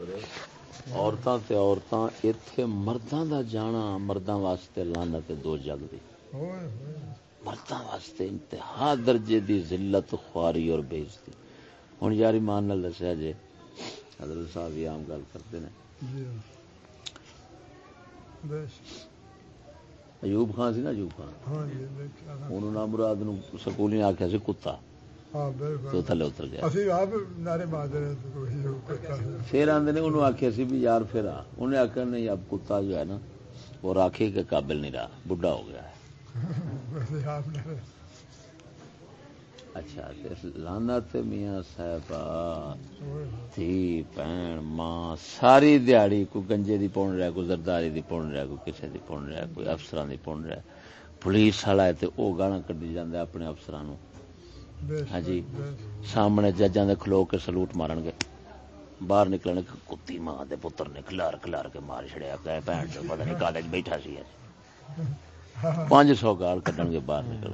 عورتاں تے عورتاں ایتھے مرداں دا جانا مرداں واسطے لعنت دو جگ دی۔ مرداں واسطے انتہا درجے دی ذلت خواری اور بےزتی ہن یار ایمان نال دسیا جے حضرت صاحب یہ عام گل کرتے ہیں جی۔ ایوب خان سی نا ایوب خان؟ ہاں جی انہوں نام مراد نو سکولی نے آکھیا سی کتا۔ تو بالکل۔ تھلے اتر گیا۔ تو پھر انہوں سی بھی یار پھر آ۔ انہیں آکھیا نہیں اب کتا جو ہے نا وہ راکھے کے قابل نہیں رہا۔ بڈھا ہو گیا ہے۔ اچھا تے لعنت میاں تھی بہن ماں ساری دیہڑی کوئی گنجے دی پون رہا کوئی زرداری دی پون رہا کوئی کسے دی پون رہا کوئی افسراں دی پون رہا پولیس والا ہے تے او گالاں کڈی جاندا اپنے افسراں نو بیش ہاں جی سامنے ججاں دے کھلو کے سلوٹ مارن گے۔ باہر نکلن گے کتی ماں دے پتر نے کھلار کھلار کے مار چھڑیا۔ کہ بہن چو پتہ نہیں کالج بیٹھا سی۔ پانچ سو گال کڈن گے باہر نکل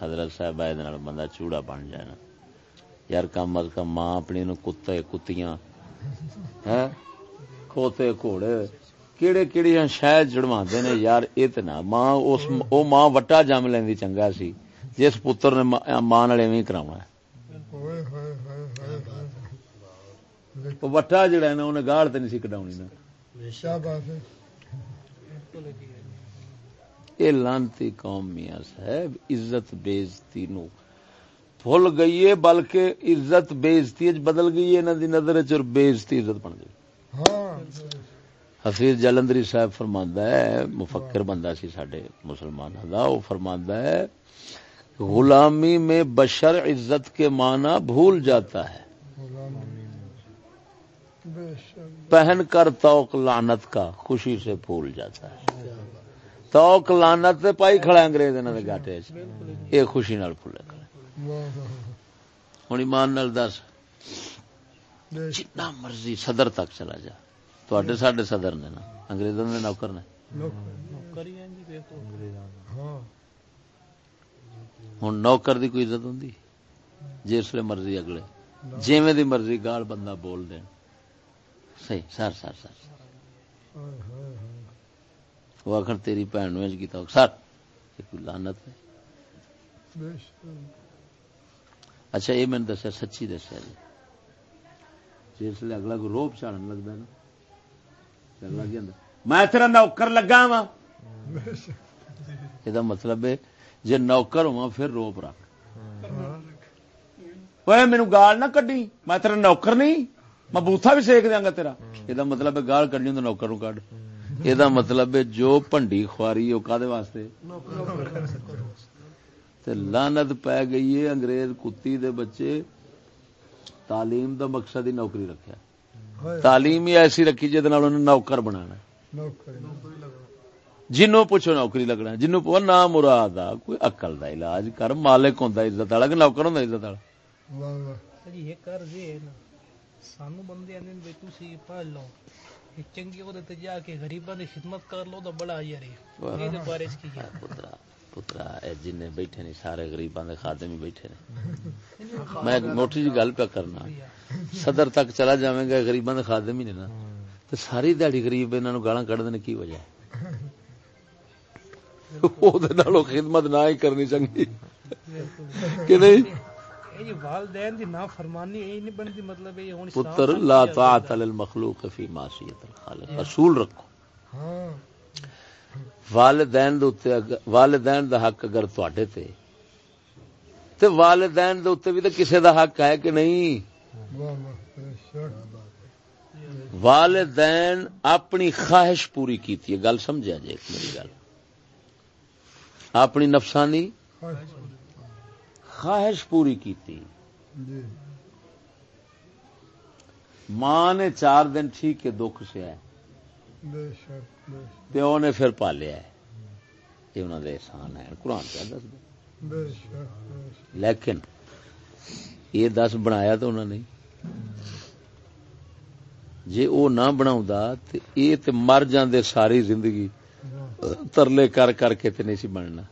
حضرت صاحب دے نال بندہ چوڑا بن جائے نا۔ یار کم از کم ماں اپنی نو کتے کتیاں ہیں کھوتے گھوڑے کیڑے کیڑی شاید جڑواندے نے۔ یار اے تے نہ ماں اس او ماں وٹا جم لیندی چنگا سی۔ جس پتر نے ماں- ماں نال ایویں کراونا ہے۔ وٹا جڑا ہے نا اونے گاڑ تے نہیں سی کڈاونی نا۔ کیا اے لانتی قوم میاں صاحب، عزت بےزتی نو بھول گئی ہے، بلکہ عزت بےزتی بدل گئی ہے، انہاں دی نظر وچ اور بےزتی عزت بن گئی۔ ہاں حفیظ جلندری صاحب فرماندا ہے، مفکر بندہ سی ساڈے مسلماناں دا، وہ فرماندا ہے غلامی میں بشر عزت کے معنی بھول جاتا ہے۔ پہن کر توق لعنت کا خوشی سے بھول جاتا ہے۔ توق لعنت تے پائی کھڑا انگریز انہاں دے گاٹے اے خوشی نال پھولے کھڑا ہن ایمان نال دس۔ جتنا مرضی صدر تک چلا جا۔ تواڈے ساڈے صدر نے نا انگریزاں دے نوکر نے۔ ہن نوکر دی کوئی عزت ہوندی؟ جس مرضی اگلے۔ دی مرضی گال بندہ بول دین۔ صحیح سر سر سر وہ آخر تیری بھن انج کیتا سر کوئی لعنت ہے؟ اچھا یہ میں نے دسیا سچی دسیا جی۔ جس اگلا کو روپ چاڑن لگتا ہے نا؟ اگلا کی میں تیرا نوکر لگا وا یہ مطلب ہے جے نوکر ہوا پھر روپ رکھ۔ ہاں اوے مینو گال نہ کڈی، میں تیرا نوکر نہیں، میں بوتھا بھی سیک دیاں گا تیرا۔ یہ مطلب ہے گال کڈنی تو نوکر نو کڈ۔ یہ مطلب ہے جو پنڈی خواری وہ کادے واسطے؟ تے لعنت پی گئی ہے انگریز کتی دے بچے۔ تعلیم دا مقصد ہی نوکری رکھیا۔ تعلیم ہی ایسی رکھی جہد نال انہوں نوکر بنانا۔ نوکری جنوں پوچھو نوکری لگنا جنوں پو نہ مراد آ کوئی عقل دا علاج کر مالک ہوندا عزت والا کہ نوکر ہوندا عزت والا؟ واہ واہ۔ جی یہ کر ہے نا سانو بندے آندے نے بھئی تسی پڑھ لو یہ چنگی عہدے تے جا کے غریباں دی خدمت کر لو تو بڑا یار ہے یہ دے بارے چ کی ہے؟ پترا پترا اے جن بیٹھے نے سارے غریباں دے خادم ہی بیٹھے نے۔ میں موٹی جی گل پہ کرنا صدر تک چلا جاویں گا غریباں دے خادم ہی نے نا تے ساری دیہڑی غریب انہاں نو گالاں کڈ دین کی وجہ ہے؟ دے خدمت نہ ہی کرنی چنگی کہ نہیں والدین دی نافرمانی یہ نہیں بنتی مطلب یہ ہن پتر لا طاعت للمخلوق فی معصیت الخالق اصول رکھو ہاں والدین دے اوتے والدین دا حق اگر تواڈے تے تے والدین دے اوتے بھی تے کسے دا حق ہے کہ نہیں والدین اپنی خواہش پوری کیتی ہے گل سمجھا جے ایک میری گل اپنی نفسانی خواہش پوری کیتی۔ جی۔ ماں نے چار دن ٹھیک کے دکھ سے ہے۔ پیو نے پھر پالیا ہے۔ یہ انہوں دے احسان ہے قرآن کیا دس دے۔ لیکن یہ دس بنایا تو انہوں نے۔ جی وہ نہ بناؤں تے یہ مر جاندے ساری زندگی۔ ترلے کر کر کے تے نہیں سی بننا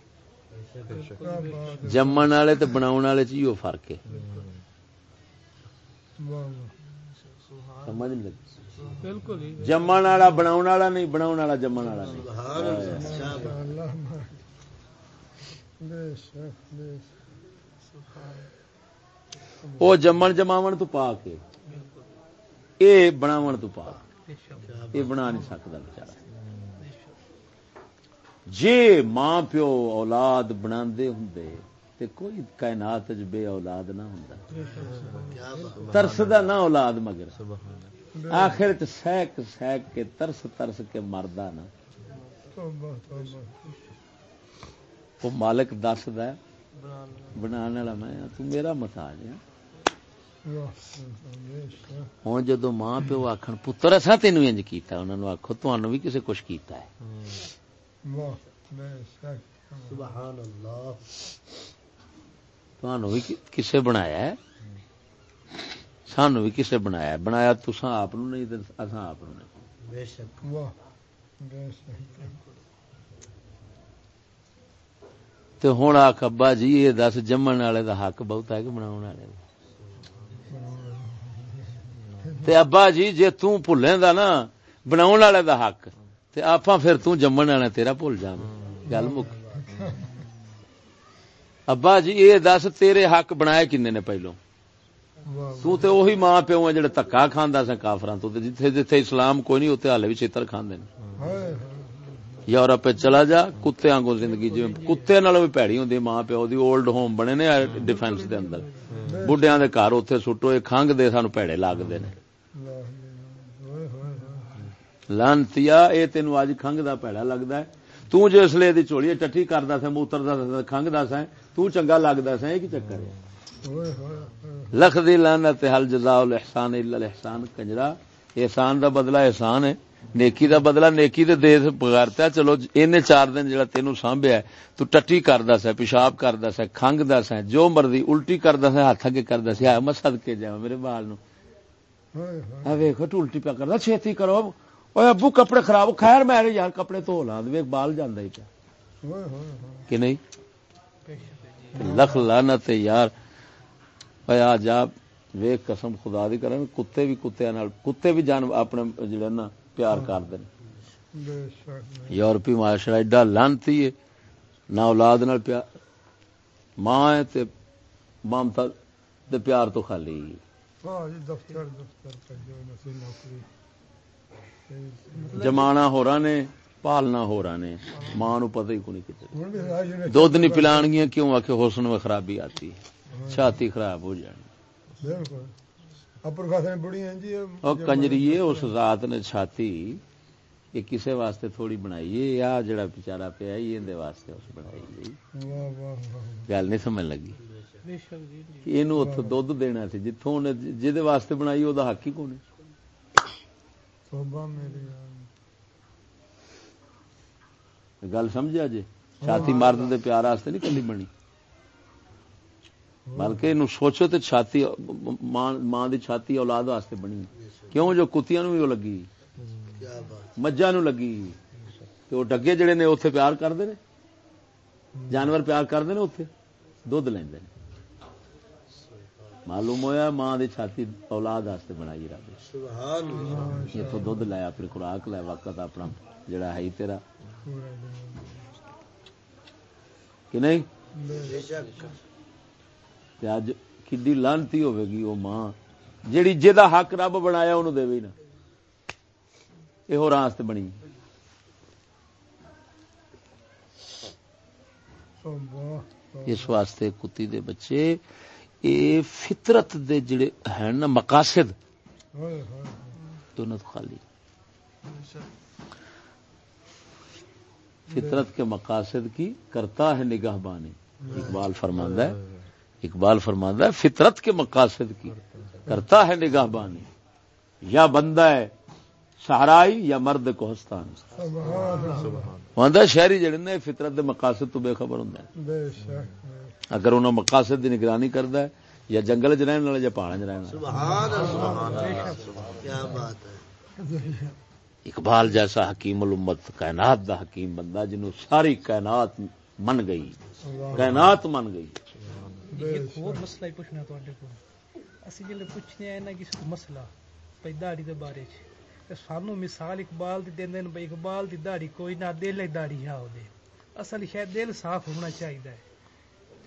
کیا بات ہے جمن والے تے بناون والے چ ہی فرق ہے واہ واہ سمجھ نہیں لگی بالکل ہی جمن والا بناؤ والا نہیں والا جمن والا نہیں وہ جمن جماون تو پا کے اے بناون تو پا یہ بنا نہیں سکتا بچارا جے ماں پیو اولاد بنا ہوں تے کوئی کائنات بے اولاد نہ ہوں ترسدا نہ اولاد مگر۔ آخر سہک سہک کے ترس ترس کے مردا نا وہ مالک دسد ہے بنا والا میں، تو میرا محتاج ہے۔ ہوں جدو ماں پیو آخر پتر اصا تینوں انج کیتا انہوں نے آخو تمہوں بھی کسی کچھ کیتا ہے۔ سبحان اللہ۔ تمہوں بھی کسے بنایا ہے؟ سانو بھی کسے بنایا ہے؟ بنایا تسا آپ نہیں تے اساں آپ نہیں۔ بے شک۔ واہ بے شک۔ تے ہوں آخ ابا جی یہ دس جمن والے دا حق بہت ہے کہ بنا والے دا؟ تے ابا جی جے توں بھلیں دا نا بنا والے دا حق۔ تے آپاں پھر توں جمن والے تیرا بھول جاویں گل مک۔ ابا جی یہ دس تیرے حق بنائے کنے نے پہلو؟ تو تے وہی ماں پیو ہے جڑا تکا کھاندا سا کافراں تو تے جتھے جتھے اسلام کوئی نہیں، اوتے حالے بھی چھتر کھاندے نے۔ یورپ وچ چلا جا، کتے آنگو زندگی جی کتے نال بھی پیڑی ہوندی ماں پیو دی اولڈ ہوم بنے نے ڈیفنس دے اندر۔ بڈھیاں دے گھر اوتھے سٹو اے کھنگ دے سانو پیڑے لگدے نے۔ ہوئے لانتیا، اے تینو اج کھنگ دا پیڑا لگدا ہے۔ تو جو چوڑی ٹٹھی کردا سا موتر دا کھنگ دا سا تو چنگا سا اے کی چکر ہے۔ لکھ دی لعنت، حل جزاء الاحسان الا الاحسان، کنجرا۔ احسان دا بدلہ احسان ہے، نیکی دا بدلہ، نیکی دے دے بغیرتا چلو، اینے چار دن جڑا تینوں سانبھیا ہے، تو ٹٹی کردا سا پیشاب کردا سا کھنگ دا سا جو مرضی الٹی کردا سا ہاتھ اگے کردا سی ہے میں صدکے جاواں، میرے بال نو۔ ہوئے ہوئے اے ویکھو تو الٹی پیا کردا، چھیتی کرو۔ اوے ابو کپڑے خراب خیر میں یار کپڑے دھو لاں ویکھ بال جاندا ہی پیا کہ نہیں لکھ ہے یار آ جا ویکھ قسم خدا دی کرن کتے بھی کتے کتے بھی جان اپنے جڑے نا پیار بے شک یورپی معاشرہ ایڈا لانتی ہے نہ اولاد نال پیار ماں ہے تے ممتا تے پیار تو خالی دفتر دفتر کا جو نسی نوکری جمانا ہو رہا نے پالنا ہو رہا نے۔ ماں نو پتہ ہی کتے بھی راج نے دودھ نہیں پلان گیا کیوں؟ آ کے حسن میں خرابی آتی۔ ہے چھاتی خراب ہو جانی۔ جی اور کنجریے اس ذات نے چھاتی یہ کسے واسطے تھوڑی بنائی ہے؟ یا جڑا بیچارہ پیا یہ واسطے اس بنائی گئی گل نہیں سمجھ لگی۔ بے شک جی اینو اتھ دودھ دینا سی جتھوں نے واسطے بنائی او دا حق ہی کونے توبہ میری یار۔ گل سمجھا جی؟ چھاتی مرد دے پیار واسطے نہیں کلی بنی؟ بلکہ اینو سوچو تے چھاتی ماں دی چھاتی اولاد واسطے بنی۔ کیوں جو کتیاں نو لگی؟ مجھاں نو لگی۔ تے او ڈگے جڑے نے اوتھے پیار کردے نے؟ جانور پیار کردے نے اوتھے؟ دودھ لیندے نے۔ معلوم ہویا ماں دی چھاتی اولاد واسطے بنائی رب سبحان اللہ۔ یہ تو دودھ لے اپنی خوراک لے وقت اپنا جڑا ہے تیرا۔ کہ نہیں؟ بے شک تے اج کڈی لانتی ہوے گی او ماں۔ جیڑی جہدا حق رب بنایا اونوں دے نا۔ یہ راستے بنی۔ اس واسطے کتی دے اے فطرت دے جڑے ہیں نا مقاصد دونوں تو خالی۔ فطرت کے مقاصد کی کرتا ہے نگاہ بانی اقبال فرماندہ ہے اقبال فرماندہ ہے فطرت کے مقاصد کی کرتا ہے نگاہ بانی یا بندہ ہے سہرائی یا مرد کوہستان۔ سبحان وہاں شہری جڑے نے فطرت دے مقاصد تو بے خبر ہوں بے شک۔ اگر انہوں مقاصد کی نگرانی کرتا ہے یا جنگل چ رہن والے یا پہاڑ چ رہن اقبال جیسا حکیم الامت کائنات دا حکیم بندہ جنوں ساری کائنات من گئی۔ کائنات من گئی۔ مسئلہ ہی پوچھنے ہیں مسئلہ پہ داڑی دے بارے سانو مثال اقبال دی دین دین اقبال دی داڑی کوئی نہ دے داڑی ہاں اصل شاید دل صاف ہونا چاہیے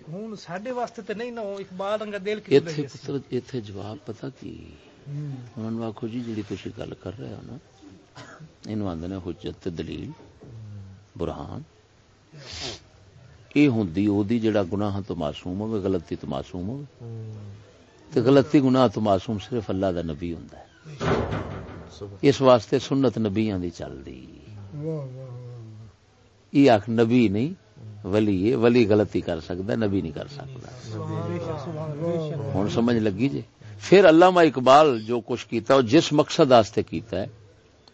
ہوں ساڈے واسطے تے نہیں نہ اقبال انگا دل کی ایتھے پتر ایتھے جواب پتہ کی انہاں نوں آکھو جی جڑی تسی گل کر رہے ہو نا اینو آندے نے حجت تے دلیل برہان اے ہوندی او دی جڑا گناہ تو معصوم ہوے غلطی تو معصوم ہوے تے غلطی گناہ تو معصوم صرف اللہ دا نبی ہوندا ہے اس واسطے سنت نبیاں دی چل دی واہ واہ یہ آکھ نبی نہیں ولی ولی غلطی کر سکتا نبی نہیں کر سکتا۔ ہوں سمجھ لگی جی؟ پھر علامہ اقبال جو کچھ کیتا جس مقصد آستے کیتا ہے،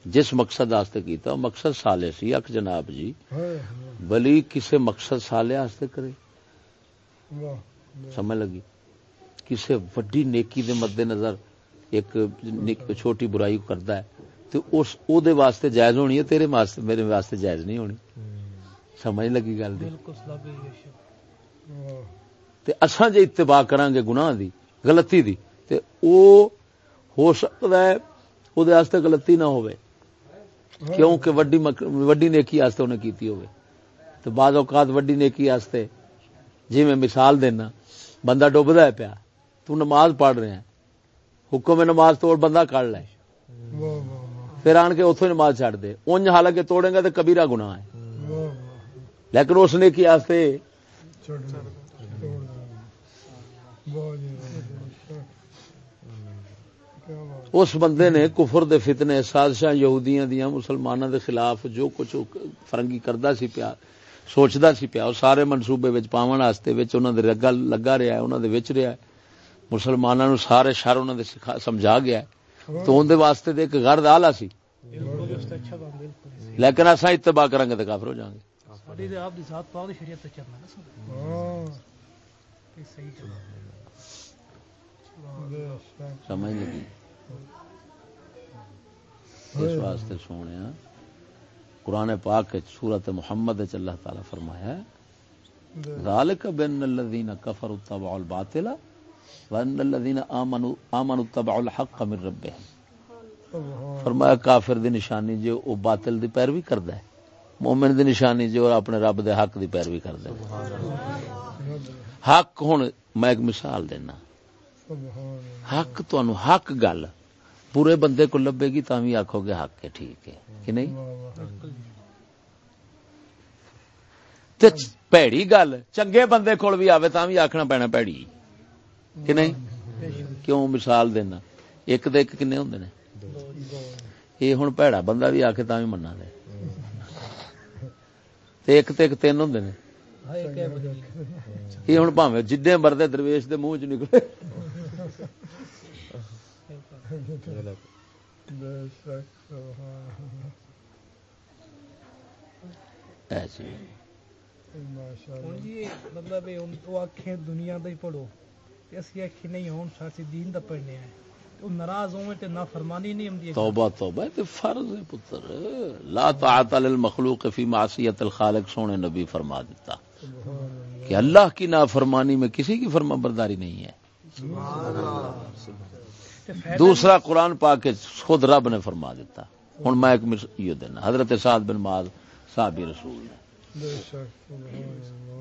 جس مقصد آستے کیتا مقصد سالے سی۔ اک جناب جی ولی کسے مقصد سالے آستے کرے؟ سمجھ لگی؟ کسے وڈی نیکی دے مد نظر ایک چھوٹی برائی کردا ہے تو اس، او دے واسطے جائز ہونی ہے، تیرے واسطے، میرے واسطے جائز نہیں ہونی۔ سمجھ لگی گل دی۔ تے اساں جے اتباع کران گے گناہ دی غلطی دی تے او ہو سکدا ہے او دے واسطے غلطی نہ ہوے کیونکہ وڈی وڈی نیکی واسطے انہیں کیتی ہوے تے بعض اوقات وڈی نیکی واسطے جی میں مثال دینا بندہ ڈوبدا ہے پیا تو نماز پڑھ رہے ہیں۔ حکم نماز توڑ بندہ کر لے۔ پھر آن کے اتوں نماز چھڑ دے۔ اونج حالانکہ توڑے گا تو کبیرہ گناہ ہے۔ لیکن اس نے کیا سے؟ اس بندے نے کفر دے فتنے سازشاں یہودیاں دیا مسلمانوں دے خلاف جو کچھ فرنگی کرتا سی پیا سوچدا سی پیا او سارے منصوبے وچ پاون واسطے وچ انہاں رگا لگا رہا ہے انہاں دے وچ ہے۔ مسلماناں نو سارے شر انہاں دے سمجھا گیا ہے۔ تو اون واسطے تے ایک گرد آلہ سی۔ لیکن اساں اتباع کران گے تے کافر ہو جاواں گے اور یہ آپ ذات پاک شریعت چلنا نا ہاں۔ صحیح سمجھ لگی؟ ہاں۔ اس واسطے سونے ہاں۔ قرآن پاک سورت محمد اللہ تعالی فرمایا ذالک بن الذین کفروا تبعوا الباطل وان الذین آمنوا آمنوا الحق من ربهم۔ فرمایا کافر دی نشانی جو او باطل دی پیروی کردا ہے۔ مومن دی نشانی جی اور اپنے رب دے حق دی پیروی کر دے حق ہوں میں ایک مثال دینا۔ حق تنوع حق گل۔ پورے بندے کو لبے گی تا بھی آخو گے حق ہے، ٹھیک ہے۔ کہ نہیں؟ پیڑی گل، چنگے بندے کول بھی آوے تا بھی آکھنا پینا پیڑی۔ کہ نہیں؟ کیوں؟ مثال دینا۔ ایک دے ایک کنے ہوں نے۔ اے ہن پیڑا بندہ بھی آ کے تا بھی دے ایک تو ایک تین ہوں یہ ہوں مرد درویش دے منہ چ نکلے۔ جی، مطلب دنیا کا ہی پڑھو۔ اسی نہیں ہوں سچ دین کا پڑھنے ناراض ہوئے تے نافرمانی نہیں ہمدی توبہ توبہ تے فرض ہے پتر۔ لا طاعت للمخلوق فی معصیت الخالق سونے نبی فرما دیتا۔ کہ اللہ کی نافرمانی میں کسی کی فرما برداری نہیں ہے۔ دوسرا قرآن پا کے خود رب نے فرما دیتا۔ ہوں میں ایک یہ دینا حضرت سعد بن معاذ صحابی رسول نے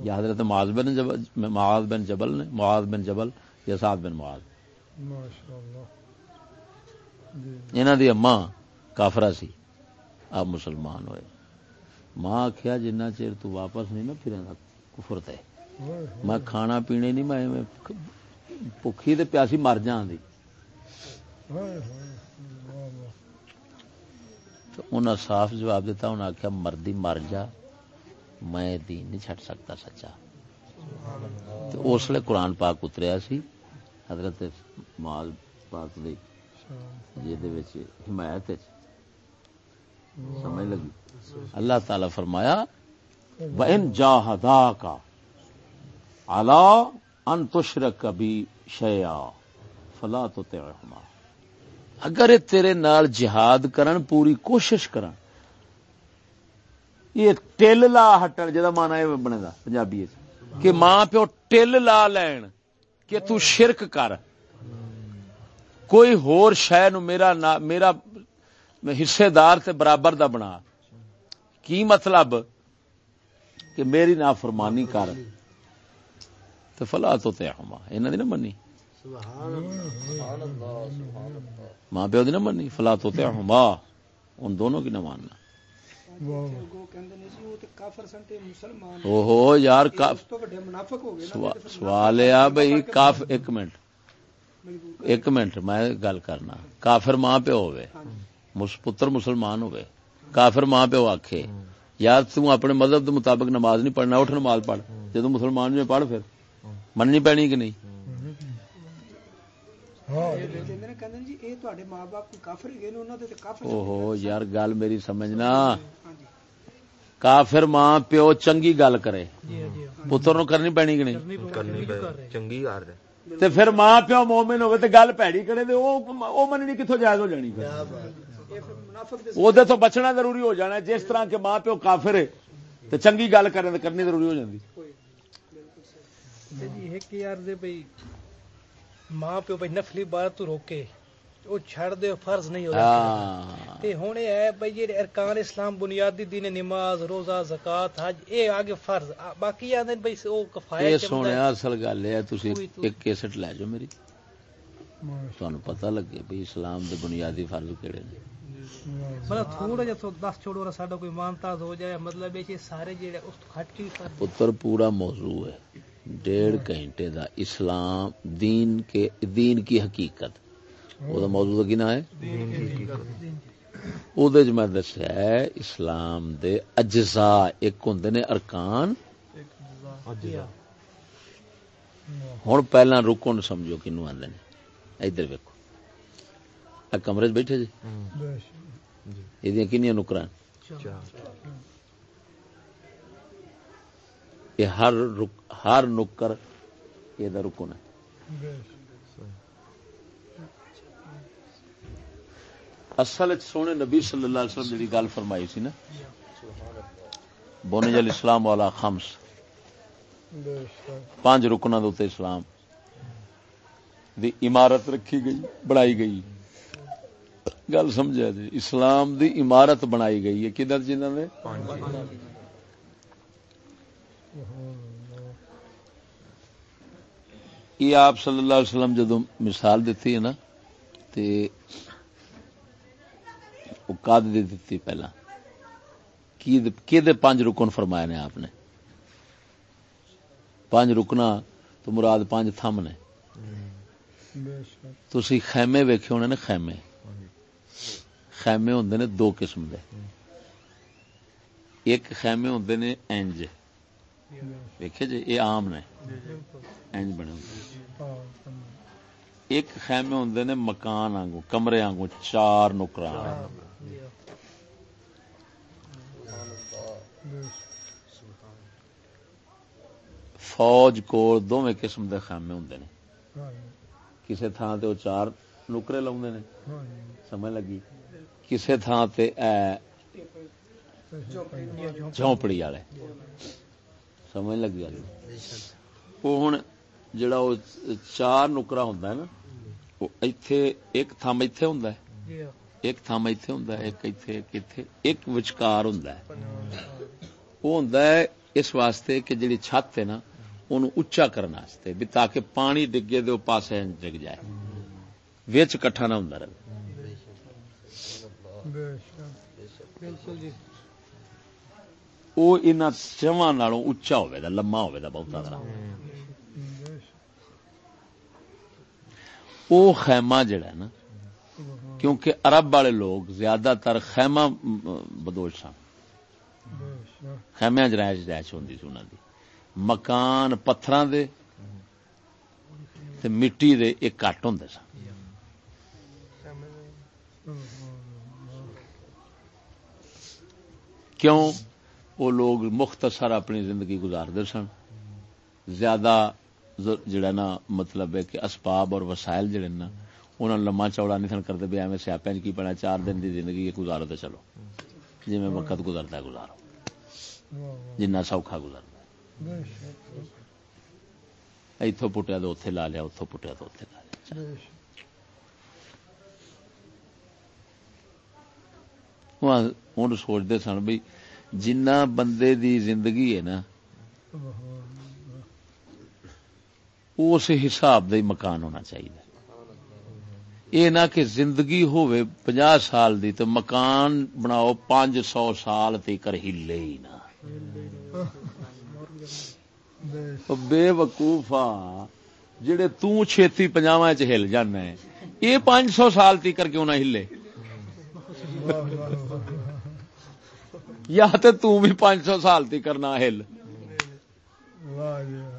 یا حضرت معاذ بن جبل معاذ بن جبل نے معاذ بن جبل یا سعد بن معاذ۔ ماشاءاللہ۔ انہاں دی اماں کافرہ سی۔ آپ مسلمان ہوئے۔ ماں آخیا جنہ چیر تو واپس نہیں نہ پھریں گا کفر میں کھانا پینے نہیں، میں بھوکی تے پیاسی مر جاں دی۔ تو انہاں صاف جواب دیتا، انہاں آخیا مردی مر جا، میں دین نہیں چھٹ سکتا سچا۔ اس لیے قرآن پاک اتریا سی، حضرت مال پاک حمایت سمجھ لگی؟ اللہ تعالی فرمایا وَإِن جَاهَدَاكَ عَلَىٰ أَن تُشْرَكَ بِي شَيْعَا فَلَا تُتِعِهُمَا اگر تیرے نال جہاد کرن پوری کوشش کرن۔ یہ ٹیل لا ہٹن جدا مانا ہے بنے دا پنجابی کہ ماں پیو ٹل لا لین کہ تو شرک کر۔ کوئی ہور شے نو میرا نا میرا حصے دار تے برابر دا بنا۔ کی مطلب؟ کہ میری نافرمانی کر۔ تے فلا تو تے ہما انہاں دی نہ منی۔ ماں پیو دی نہ منی۔ فلا تو تے ہما ان دونوں کی نہ ماننا۔ یار سوال آ بھائی کاف ایک منٹ۔ ایک منٹ میں گل کرنا۔ کافر ماں پہ ہوئے مس- پتر مسلمان ہوئے کافر ماں پہ آکھے یار تو اپنے مذہب کے مطابق نماز نہیں پڑھنا اٹھ نماز پڑھ۔ جدو مسلمان میں پڑھ پھر۔ مننی پینی کہ نہیں؟ ہاں۔ جی اے تواڈے ماں-باپ کوئی کافر ہی نے انہاں دے تے کافر او ہو یار گل میری سمجھنا۔ کافر ماں پیو چنگی گل کرے۔ جی جی پتر نو کرنی پینی کہ نہیں؟ کرنی چنگی کر رہے تے پھر ماں پیو مومن ہوئے تے گل پیڑی کرے تے او او مننی کتھوں جائز ہو جانی پھر؟ اے پھر منافق دے وہ تو بچنا ضروری ہو جانا ہے۔ جس طرح کے ماں پیو کافر ہے تو چنگی گل کریں تو کرنی ضروری ہو جاتی تے جی ایک یار دے بھئی ماں پیو بھئی نفلی عبادت تو روکے۔ ہاں۔ دین مطلب تھوڑا جہا تو دس چھوڑو اور ساڈا کوئی مانتاز ہو جائے۔ مطلب یہ سارے جڑے اس تو کھٹ کے فرض پتر پورا موضوع ہے۔ ڈیڑھ گھنٹے دا اسلام دین کے دین کی حقیقت۔ وہ موضوع کی نا ہے۔ وہ میں دسیا ہے، اسلام دے اجزاء ایک ہوں نے ارکان۔ ہوں پہلا رکن سمجھو کنو آدھے نے۔ ادھر ویکو آ کمرے چ بیٹھے جی۔ بے شک یہ کنیا نکران یہ ہر ہر نکر یہ رکن ہے بے شک اصل سونے نبی صلی اللہ علیہ وسلم جڑی گل فرمائی سی نا بنج الاسلام والا خمس، پانچ رکناں دے اسلام، دی عمارت رکھی گئی، بنائی گئی۔ گل سمجھا جی اسلام دی عمارت بنائی گئی ہے، کدھر جنہاں نے یہ آپ صلی اللہ علیہ وسلم جدو مثال دیتی ہے نا، تے وہ کد دی دیتی پہلا۔ کی دے- کی دے پانچ رکن فرمائے نے آپ نے؟ پانچ رکنا تو مراد پانچ تھم نے۔ بے تسی خیمے ویکھے ہونے نے خیمے۔ خیمے ہوندے نے دو قسم دے۔ ایک خیمے ہوندے نے انج ویکھے جی یہ عام نے۔ انج بنے ہوندے۔ ایک خیمے ہوندے نے مکان آنگو کمرے آنگو چار نکران فوج کول دوویں قسم دے خیمے ہوندے نے کسے تھان تے وہ چار نکرے لاؤندے نے سمجھ لگی کسے تھان تے اے جھونپڑی والے سمجھ لگی گل وہ ہن جڑا وہ چار نکرا ہوندا ہے نا وہ ایتھے ایک تھم ایتھے ہوندا ہے ایک تھم ایتھے ہوندا ہے ایک ایتھے ایک ایتھے ایک وچکار ہوندا ہے وہ ہوندا ہے اس واسطے کہ جڑی چھت ہے نا اونوں اونچا کرن واسطے بھی تاکہ پانی ڈگے دے او پاسے ڈگ جائے وچ کٹھا نہ ہوندا رہے وہ انہاں چواں نالوں اونچا ہوے دا لمما ہوے دا بہت زیادہ وہ خیمہ جڑا ہے نا کیونکہ عرب والے لوگ زیادہ تر خیمہ بدوش سن بے شک خیمے چ ہوندی سی انہاں دی۔ مکان پتھراں دے تے مٹی دے ایک کٹ ہوندے سن۔ کیوں؟ وہ لوگ مختصر اپنی زندگی گزارتے سن۔ زیادہ جڑا نا مطلب ہے کہ اسباب اور وسائل جڑے نا انہوں نے لما چوڑا نہیں سن کرتے بھی ایویں سیاپے جی کی پڑا چار دن دی زندگی ہے، گزارو تو چلو۔ جی میں وقت گزرتا ہے گزارو جنہ سوکھا گزرنا اتو پٹیا تو اتنے لا لیا اتوں پٹیا تو اتنے لا لیا۔ ہوں سوچتے سن بھائی جنہ بندے دی زندگی ہے نا اس حساب دا مکان ہونا چاہیے۔ یہ نہ کہ زندگی ہوئے پناہ سال دی تو مکان بناؤ پانچ سو سال تیکر ہلے ہی نہ۔ بے او بے وقوف جڑے توں چھیتی پنجاواں چ ہل جانا ہے، یہ پانچ سو سال تیکر کیوں نہ ہلے؟ یا تے تو بھی پانچ سو سال تیکر نہ ہل۔ جی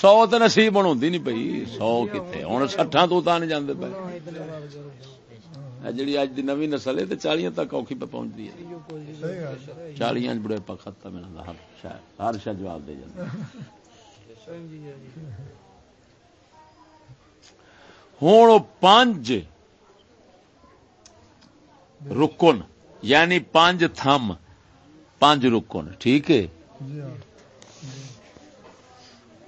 سو تو نصیب ہوں نہیں پئی۔ سو کتنے ہوں سٹھاں تو نہیں جاندے پے۔ جڑی اج دی نوی نسل ہے چالیاں تک اوکھی پہ پہنچتی ہے۔ چالیاں بڑے پا ہے ہر شاید ہر شاید جواب دے جاندے۔ ہوں پانچ رکن یعنی پانچ تھم۔ پانچ رکن ٹھیک ہے؟ جی ہاں۔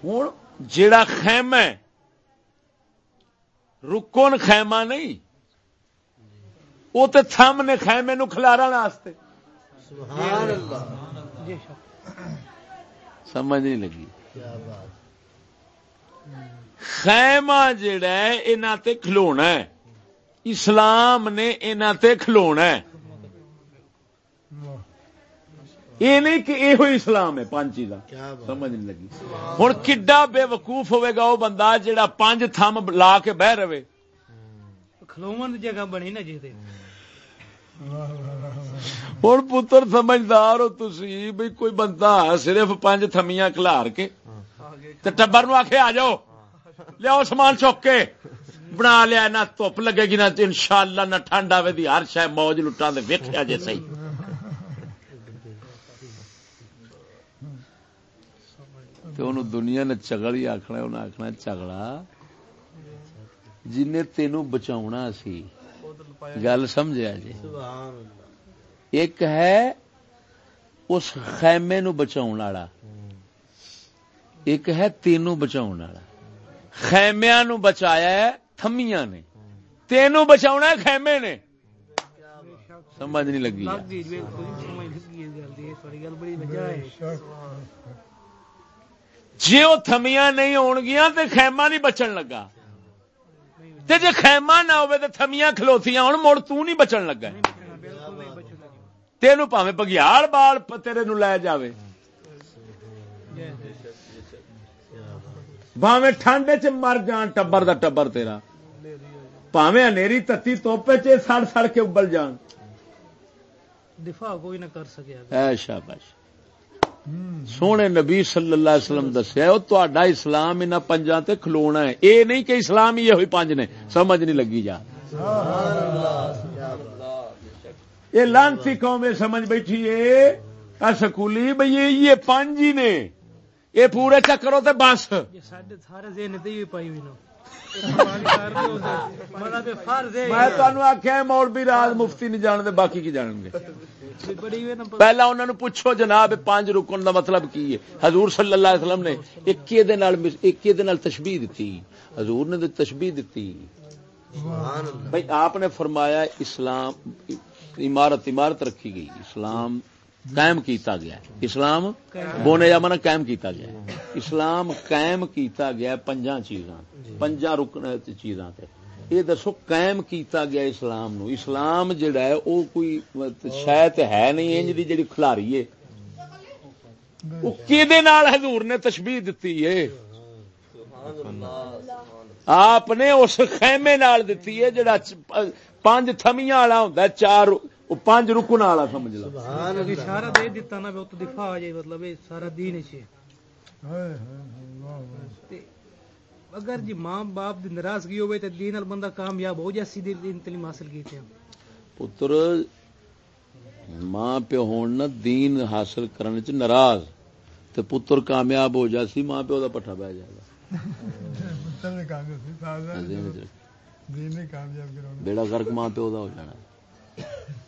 ہوں جیڑا خیمہ ہے رکن خیمہ نہیں۔ وہ تو تھم نے خیمے نو کھلارا واسطے۔ سبحان اللہ۔ جی۔ سمجھ نہیں لگی۔ کیا بات۔ خیمہ جڑا ہے انہاں تے کھلونا ہے۔ اسلام نے انہاں تے کھلونا ہے واہ یہ نہیں کہ یہ اسلام ہے پانچ چیزاں۔ سمجھ نہیں لگی۔ ہوں کڈا بے وقوف ہوئے گا وہ بندہ جڑا پانچ تھم لا کے بہ رہے۔ جگہ بنی نا جی ہوں پتر سمجھدار ہو تسی بھئی کوئی بندہ صرف پانچ تھمیاں کلار کے۔ ٹبر نو آخے آ جاؤ۔ لیاؤ سامان چک کے۔ بنا لیا نہ دھوپ لگے گی نہ ان شاء اللہ نہ ٹھنڈ آئے ہر شاید موج لٹا دے ویکیا جے صحیح۔ تے انہوں دنیا نے چگل ہی آخنا انہیں آخنا چگڑا جن تینوں بچاؤنا سی۔ گل سمجھا جی؟ ایک ہے اس خیمے نو بچاؤ والا۔ ایک ہے تینوں بچاؤ والا۔ خیمیا نو بچایا ہے، تھمیاں نے۔ تینوں بچاؤنا ہے، خیمے نے۔ سمجھ نہیں لگی۔ جی وہ تھمیاں نہیں ہون گیا تے خیمہ نہیں بچن لگا۔ تے جے خیمہ نہ ہوئے تے تھمیاں کھلوتیاں ہون مڑ تو نہیں بچن لگا۔ تینوں پاویں بگیار بال تیرے نو لے جاوے۔ بھاویں ٹھنڈ چ مر جان ٹبر دا ٹبر تیرا۔ پاویں انیری تتی توپے چ سڑ سڑ کے ابل جان۔ دفاع کوئی نہ کر سکیا اے شاباش۔ سونے نبی صلی اللہ علیہ وسلم دسیا وہ تہاڈا اسلام انہاں پنجاں تے کھلونا ہے۔ اے نہیں کہ اسلام ہی یہ ہوئی پنج نے۔ سمجھ نہیں لگی جا۔ یہ لانسی قوم یہ سمجھ بیٹھی ہے سکولی بھئی یہ پانچ ہی نے۔ یہ پورے چکروں تے بس۔ یہ ساڈے سارے ذہن تے ہی پائی ہوئی میں تمہیں آخیا مولوی راز مفتی نہیں جانتے باقی کی جانن گے؟ پہلا انہوں نے پوچھو جناب پانچ رکن دا مطلب کی ہے؟ حضور صلی اللہ علیہ وسلم نے اکی دے نال اکی دے نال تشبیہ دتی۔ حضور نے تو تشبیہ دتی بھائی آپ نے فرمایا اسلام عمارت عمارت رکھی گئی اسلام قائم کیتا گیا ہے۔ اسلام بونے یا من قائم کیتا گیا ہے۔ اسلام قائم کیتا گیا ہے پنجاں چیزاں پنجاں رکن چیزاں تے یہ دسو، قائم کیتا گیا اسلام نو اسلام جڑا ہے، او کوئی شاید ہے نہیں، انج دی جڑی کھلاری ہے او کیدے نال حضور نے تشبیہ دتی ہے آپ نے اس خیمے نال دتی ہے جڑا پانچ تھمیاں والا ہوندا ہے، چار او پانچ رکن والا سمجھ لو۔ سبحان اگر اللہ اشارہ دے دیتا نا وہ تو دفاع آ جائے مطلب سارا دین اگر جی ماں باپ دی ناراضگی ہوئے تے دین ال بندہ کامیاب ہو جائے سیدھی دین تعلیم حاصل کیتے ہیں پتر ماں پیو ہون نہ دین حاصل کرنے چ ناراض تے پتر کامیاب ہو جا سی ماں پیو دا پٹھا پہ جائے گا۔ پتر نے کامیاب سی سارا دین نے کامیاب کراؤنا بیڑا غرق ماں پیو دا ہو جانا۔ ہاں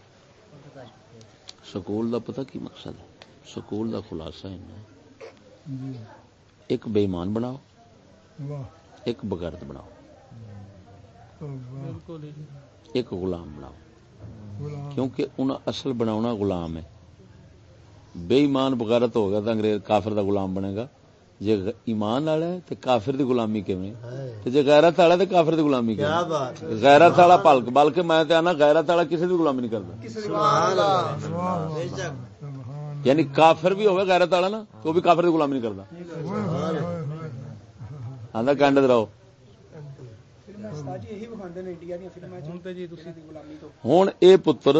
سکول دا پتہ کی مقصد ہے؟ سکول دا خلاصہ ہے۔ ایک بے بناؤ ایک بغیرت بناؤ۔ ایک غلام بناؤ۔ کیونکہ انہیں اصل بناونا غلام ہے۔ بے ایمان بغیرت ہوگا تو انگریز کافر دا غلام بنے گا۔ جی ایمان والا تو کافر دی غلامی کی تے جے غیرت والا تے کافر دی غلامی کیویں؟ غیرت والا پلک بلکہ میں تے انا غیرت والا کسی دی غلامی نہیں کردا۔ یعنی کافر بھی ہوے غیرت والا نا تو بھی کافر دی غلامی نہیں کردا۔ آندا کانڈ دراؤ ہوں اے پتر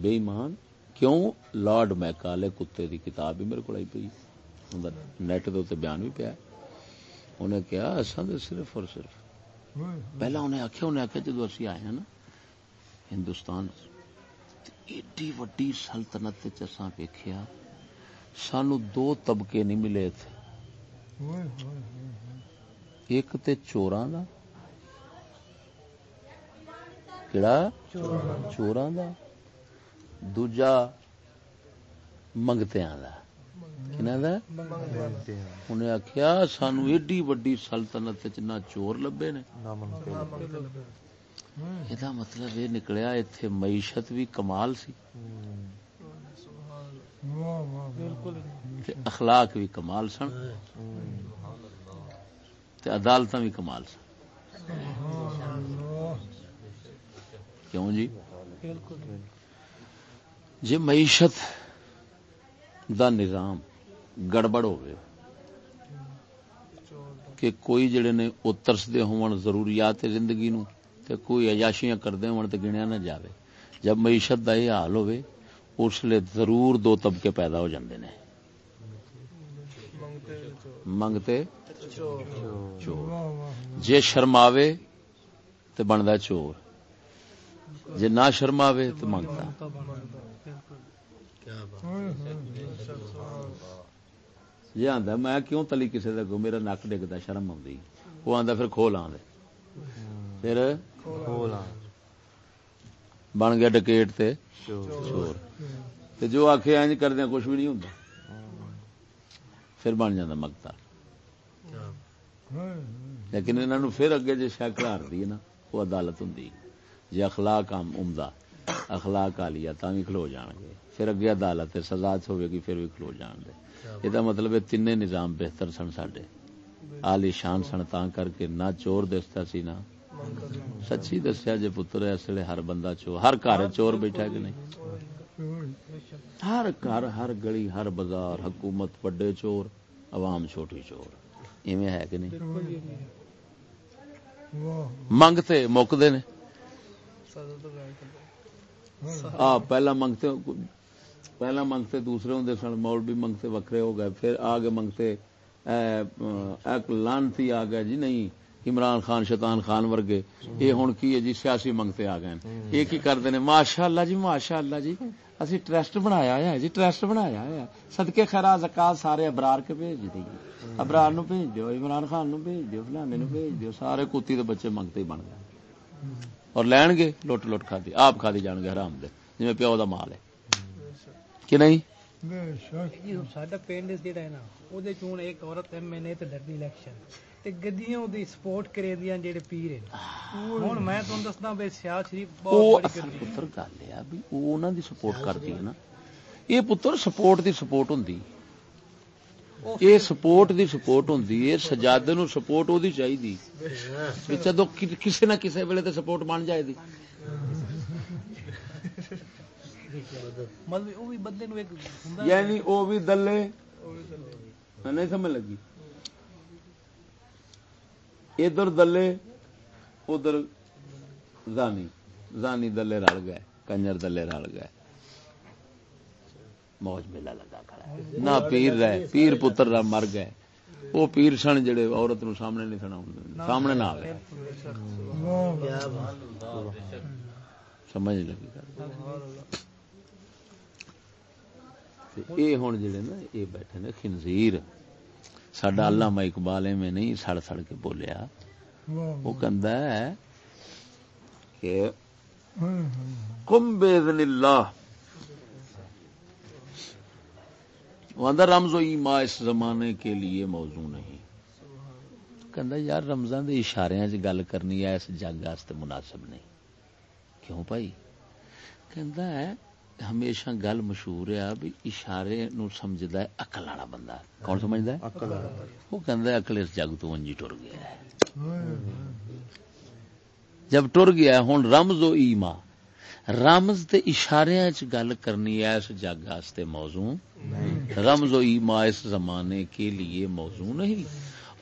بے ایمان کیوں لارڈ میکالے کتے دی کتاب بھی میرے کو آئی اندر نیٹ دے بیان بھی پیا انہیں کیا اصا تو صرف اور صرف۔ پہلا انہیں آخیا انہیں آخیا جدو اسی آئے ہیں نا، ہندوستان۔ ایڈی وڈی سلطنت چساں ویکھیا، سانو دو طبقے نہیں ملے تھے ایک تے چوراں دا۔ کیڑا؟ چوراں دا۔ دوجا منگتیاں دا۔ انہیں آخیا سانو ایڈی وڈی سلطنت نہ چور لبے نے۔ یہ مطلب یہ نکلیا اتنے معیشت بھی کمال سی۔ اخلاق بھی کمال سن۔ عدالت بھی کمال سن۔ کیوں جی؟ جی معیشت دا نظام گڑبڑ ہوئے کہ کوئی جڑے نے او ترسدے ضروریات زندگی نو، تے کوئی عیاشیاں کردے ہون گنیا نہ جاوے۔ جب معیشت کا یہ حال ہوئے اس لیے ضرور دو طبقے پیدا ہو جاندے نے۔ منگتے چور۔ جے شرماوے تے بندا چور۔ جے نہ شرماوے تو منگتا۔ جی آندا میں کیوں تلی کسی دے کو میرا نک ڈگتا شرم آندی وہ آندا پھر کھول آندے پھر بن گیا ڈکیٹ تے چور جو آکھے انج کردے کچھ بھی نہیں ہوندا۔ پھر بن جاندا مکتا لیکن انہوں نو پھر اگے جی شے کھلارتی ہے نا وہ عدالت ہوندی۔ جے اخلاق عمدہ اخلاق عالیہ تاں بھی کھلو جان گے۔ پھر اگے عدالت سزا ہوے گی پھر بھی کھلو جان دے۔ یہ مطلب ہے تین نظام بہتر سن سڈے آلی شان سن تاں کر کے نہ چور دستا سی نہ سچی دسیا جی پتر اس ویلے ہر بندہ چور ہر گھر چور بیٹھا کہ نہیں ہر گھر ہر گلی ہر بازار حکومت بڑے چور عوام چھوٹی چور ایویں ہے کہ نہیں منگتے مکتے نے آ پہلا منگتے پہلا منگتے دوسرے ہوں سن، مول بھی منگتے وکرے ہو گئے، پھر آگے منگتے لانتی آ گئے جی نہیں، عمران خان، شیطان خان ورگے۔ یہ ہوں کی ہے جی؟ سیاسی منگتے آ گئے۔ یہ کی کرتے ہیں؟ ماشاء اللہ جی ماشاء اللہ جی۔ اسی ٹرسٹ بنایا ہے جی ٹرسٹ بنایا ہے۔ سدکے خیرا زکات سارے ابرار کے بھیج دئیے ابرار نو بھیج دیو، عمران خان بھیج دیو، فلانے بھیج دیو، سارے کتی دے بچے منگتے ہی بن گئے۔ اور لین گے، لٹ لوٹ کھا دی، آپ کھا دی جان گے، حرام دے۔ جی پیو کا مال ہے۔ سپورٹ ہوں سجاد نو سپورٹ ہاں۔ کسی نہ کسی ویلپ بن جائے یعنی وہ بھی دلے۔ نہیں سمجھ لگی۔ ادھر دلے ادھر زانی۔ زانی دلے رل گئے کنجر دلے رل گئے۔ موج میلہ لگا کھڑا نہ پیر رہے پیر پتر رہ مر گئے۔ وہ پیر سن جڑے عورت نو سامنے نہیں سنا سامنے نہ آئے سمجھ لگی۔ گل تے اے ہن جڑے نا، اے بیٹھے نے خنزیر۔ ساڈا علامہ اقبال میں نہیں سڑ سڑ کے بولیا۔ وہ کہندا ہے کہ کم بیذن اللہ۔ وہ آندا رمز و ایما اس زمانے کے لیے موضوع نہیں۔ کہندا یار، رمضان دے اشاریاں چ گل کرنی ہے، اس جگ واسطے مناسب نہیں۔ کیوں بھائی؟ کہندا ہے ہمیشہ گل مشہور ہے بھی اشارے نو سمجھدا ہے عقل والا بندہ۔ کون سمجھدا ہے؟ وہ کہندا ہے عقل اس جگ تو ونجی ٹر گیا ہے۔ جب ٹر گیا ہوں رمز و ایما۔ رمز تے اشاریاں چ گل کرنی ہے اس جگ واسطے موضوع۔ رمز و ایما اس زمانے کے لیے موضوع نہیں۔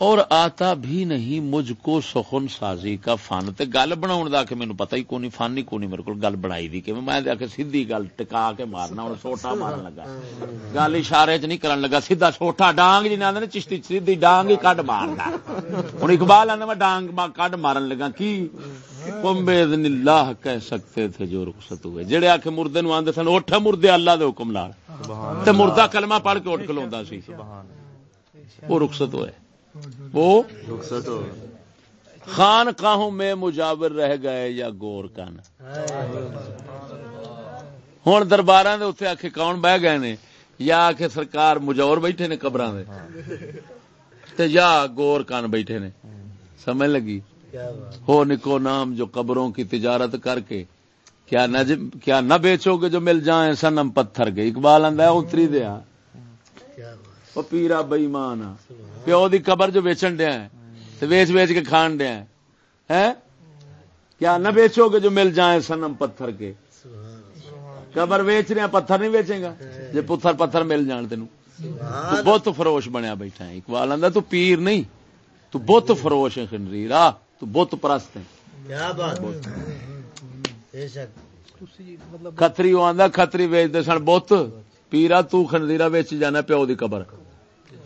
اور آتا بھی نہیں، مجھ کو سخن سازی کا فن تے گل بناون دا کہ مینوں پتہ ہی کونی فن ہی کونی، میرے کول گل بنائی دی کہ میں دے کے سیدھی گل ٹکا کے مارنا، ہن سوٹا مارن لگا۔ گل اشارے چ نہیں کرن لگا، سیدھا سوٹا ڈانگ جی نے، چشتی سیدھی ڈانگ ہی کڈ ماردا ہن اقبال آندا میں ڈانگ ما کڈ مارن لگا، کی؟ قم باذن اللہ کہہ سکتے تھے جو رخصت ہوئے۔ جڑے آ کے مردے نو آندے سن، اٹھ مردے اللہ دے حکم نال۔ تے مردہ کلمہ پڑھ کے اٹھ کلوندا سی۔ وہ رخصت ہوئے۔ وہ خان کاہوں میں مجاور رہ گئے یا گور کن۔ ہوں دربار آخے کون بہ گئے نے یا آخے سرکار مجور بیٹھے نے قبر یا گور کن بیٹھے نے۔ سمجھ لگی؟ ہو نکو نام جو قبروں کی تجارت کر کے۔ کیا نہ کیا نہ بیچو گے جو مل جائیں سنم پتھر کے۔ اقبال ہے اتری دیا وہ پیرا بئیمان پیو دی قبر جو ویچن دیا ہے تو ویچ ویچ کے کھان دیا ہے؟ کیا نہ بیچو گے جو مل جائیں سنم پتھر کے۔ قبر ویچ رہے ہیں پتھر نہیں ویچے گا جی پتھر پتھر مل جان تین تو بت فروش بنیا بیٹھا ہے اقبال آندا تو پیر نہیں۔ تو بت فروش ہے خنزیر آ تو بت پرست ہے؟ مطلب کتری وہ آندا کتری ویچتے سن بت پیرا تو خنزیرا ویچ جانا پیو دی قبر۔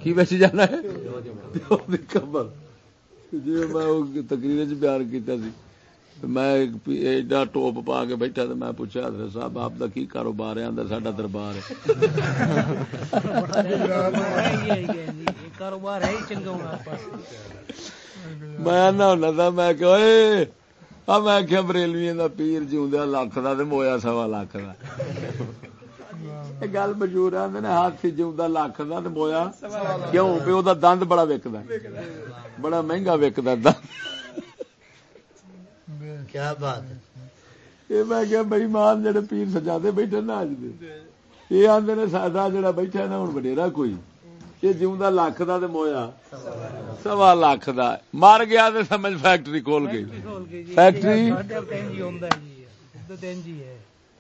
کی ویچ جانا ہے؟ پیو جی میں تقریر چ بیان کیتا سی۔ میں ایڈا ٹوپ پا کے بیٹھا تو میں پوچھا، حضرت صاحب، آپ دا کی کاروبار ہے؟ اندر ساڈا دربار ہے۔ کاروبار ہے چنگا میں آنا ہونا تھا، میں کہ اوئے، آ، میں بریلوی دا پیر جیوندیا لاکھ دا تے مویا سوا لاکھ دا۔ گل مشہور نے ہاتھی جیوندا لاکھ دا تے مویا کیوں دا دند بڑا وکدا بڑا مہنگا دند کیا بات یہ میں کیا بئی مان جڑے پیر سجادے بیٹھے نا اج دے یہ آندے نے ساڈا جڑا بیٹھا نا ہن وڈیرا کوئی یہ لاکھ دا تے مویا سوا لاکھ دا مر گیا سمجھ فیکٹری کھول گئی جی فیکٹری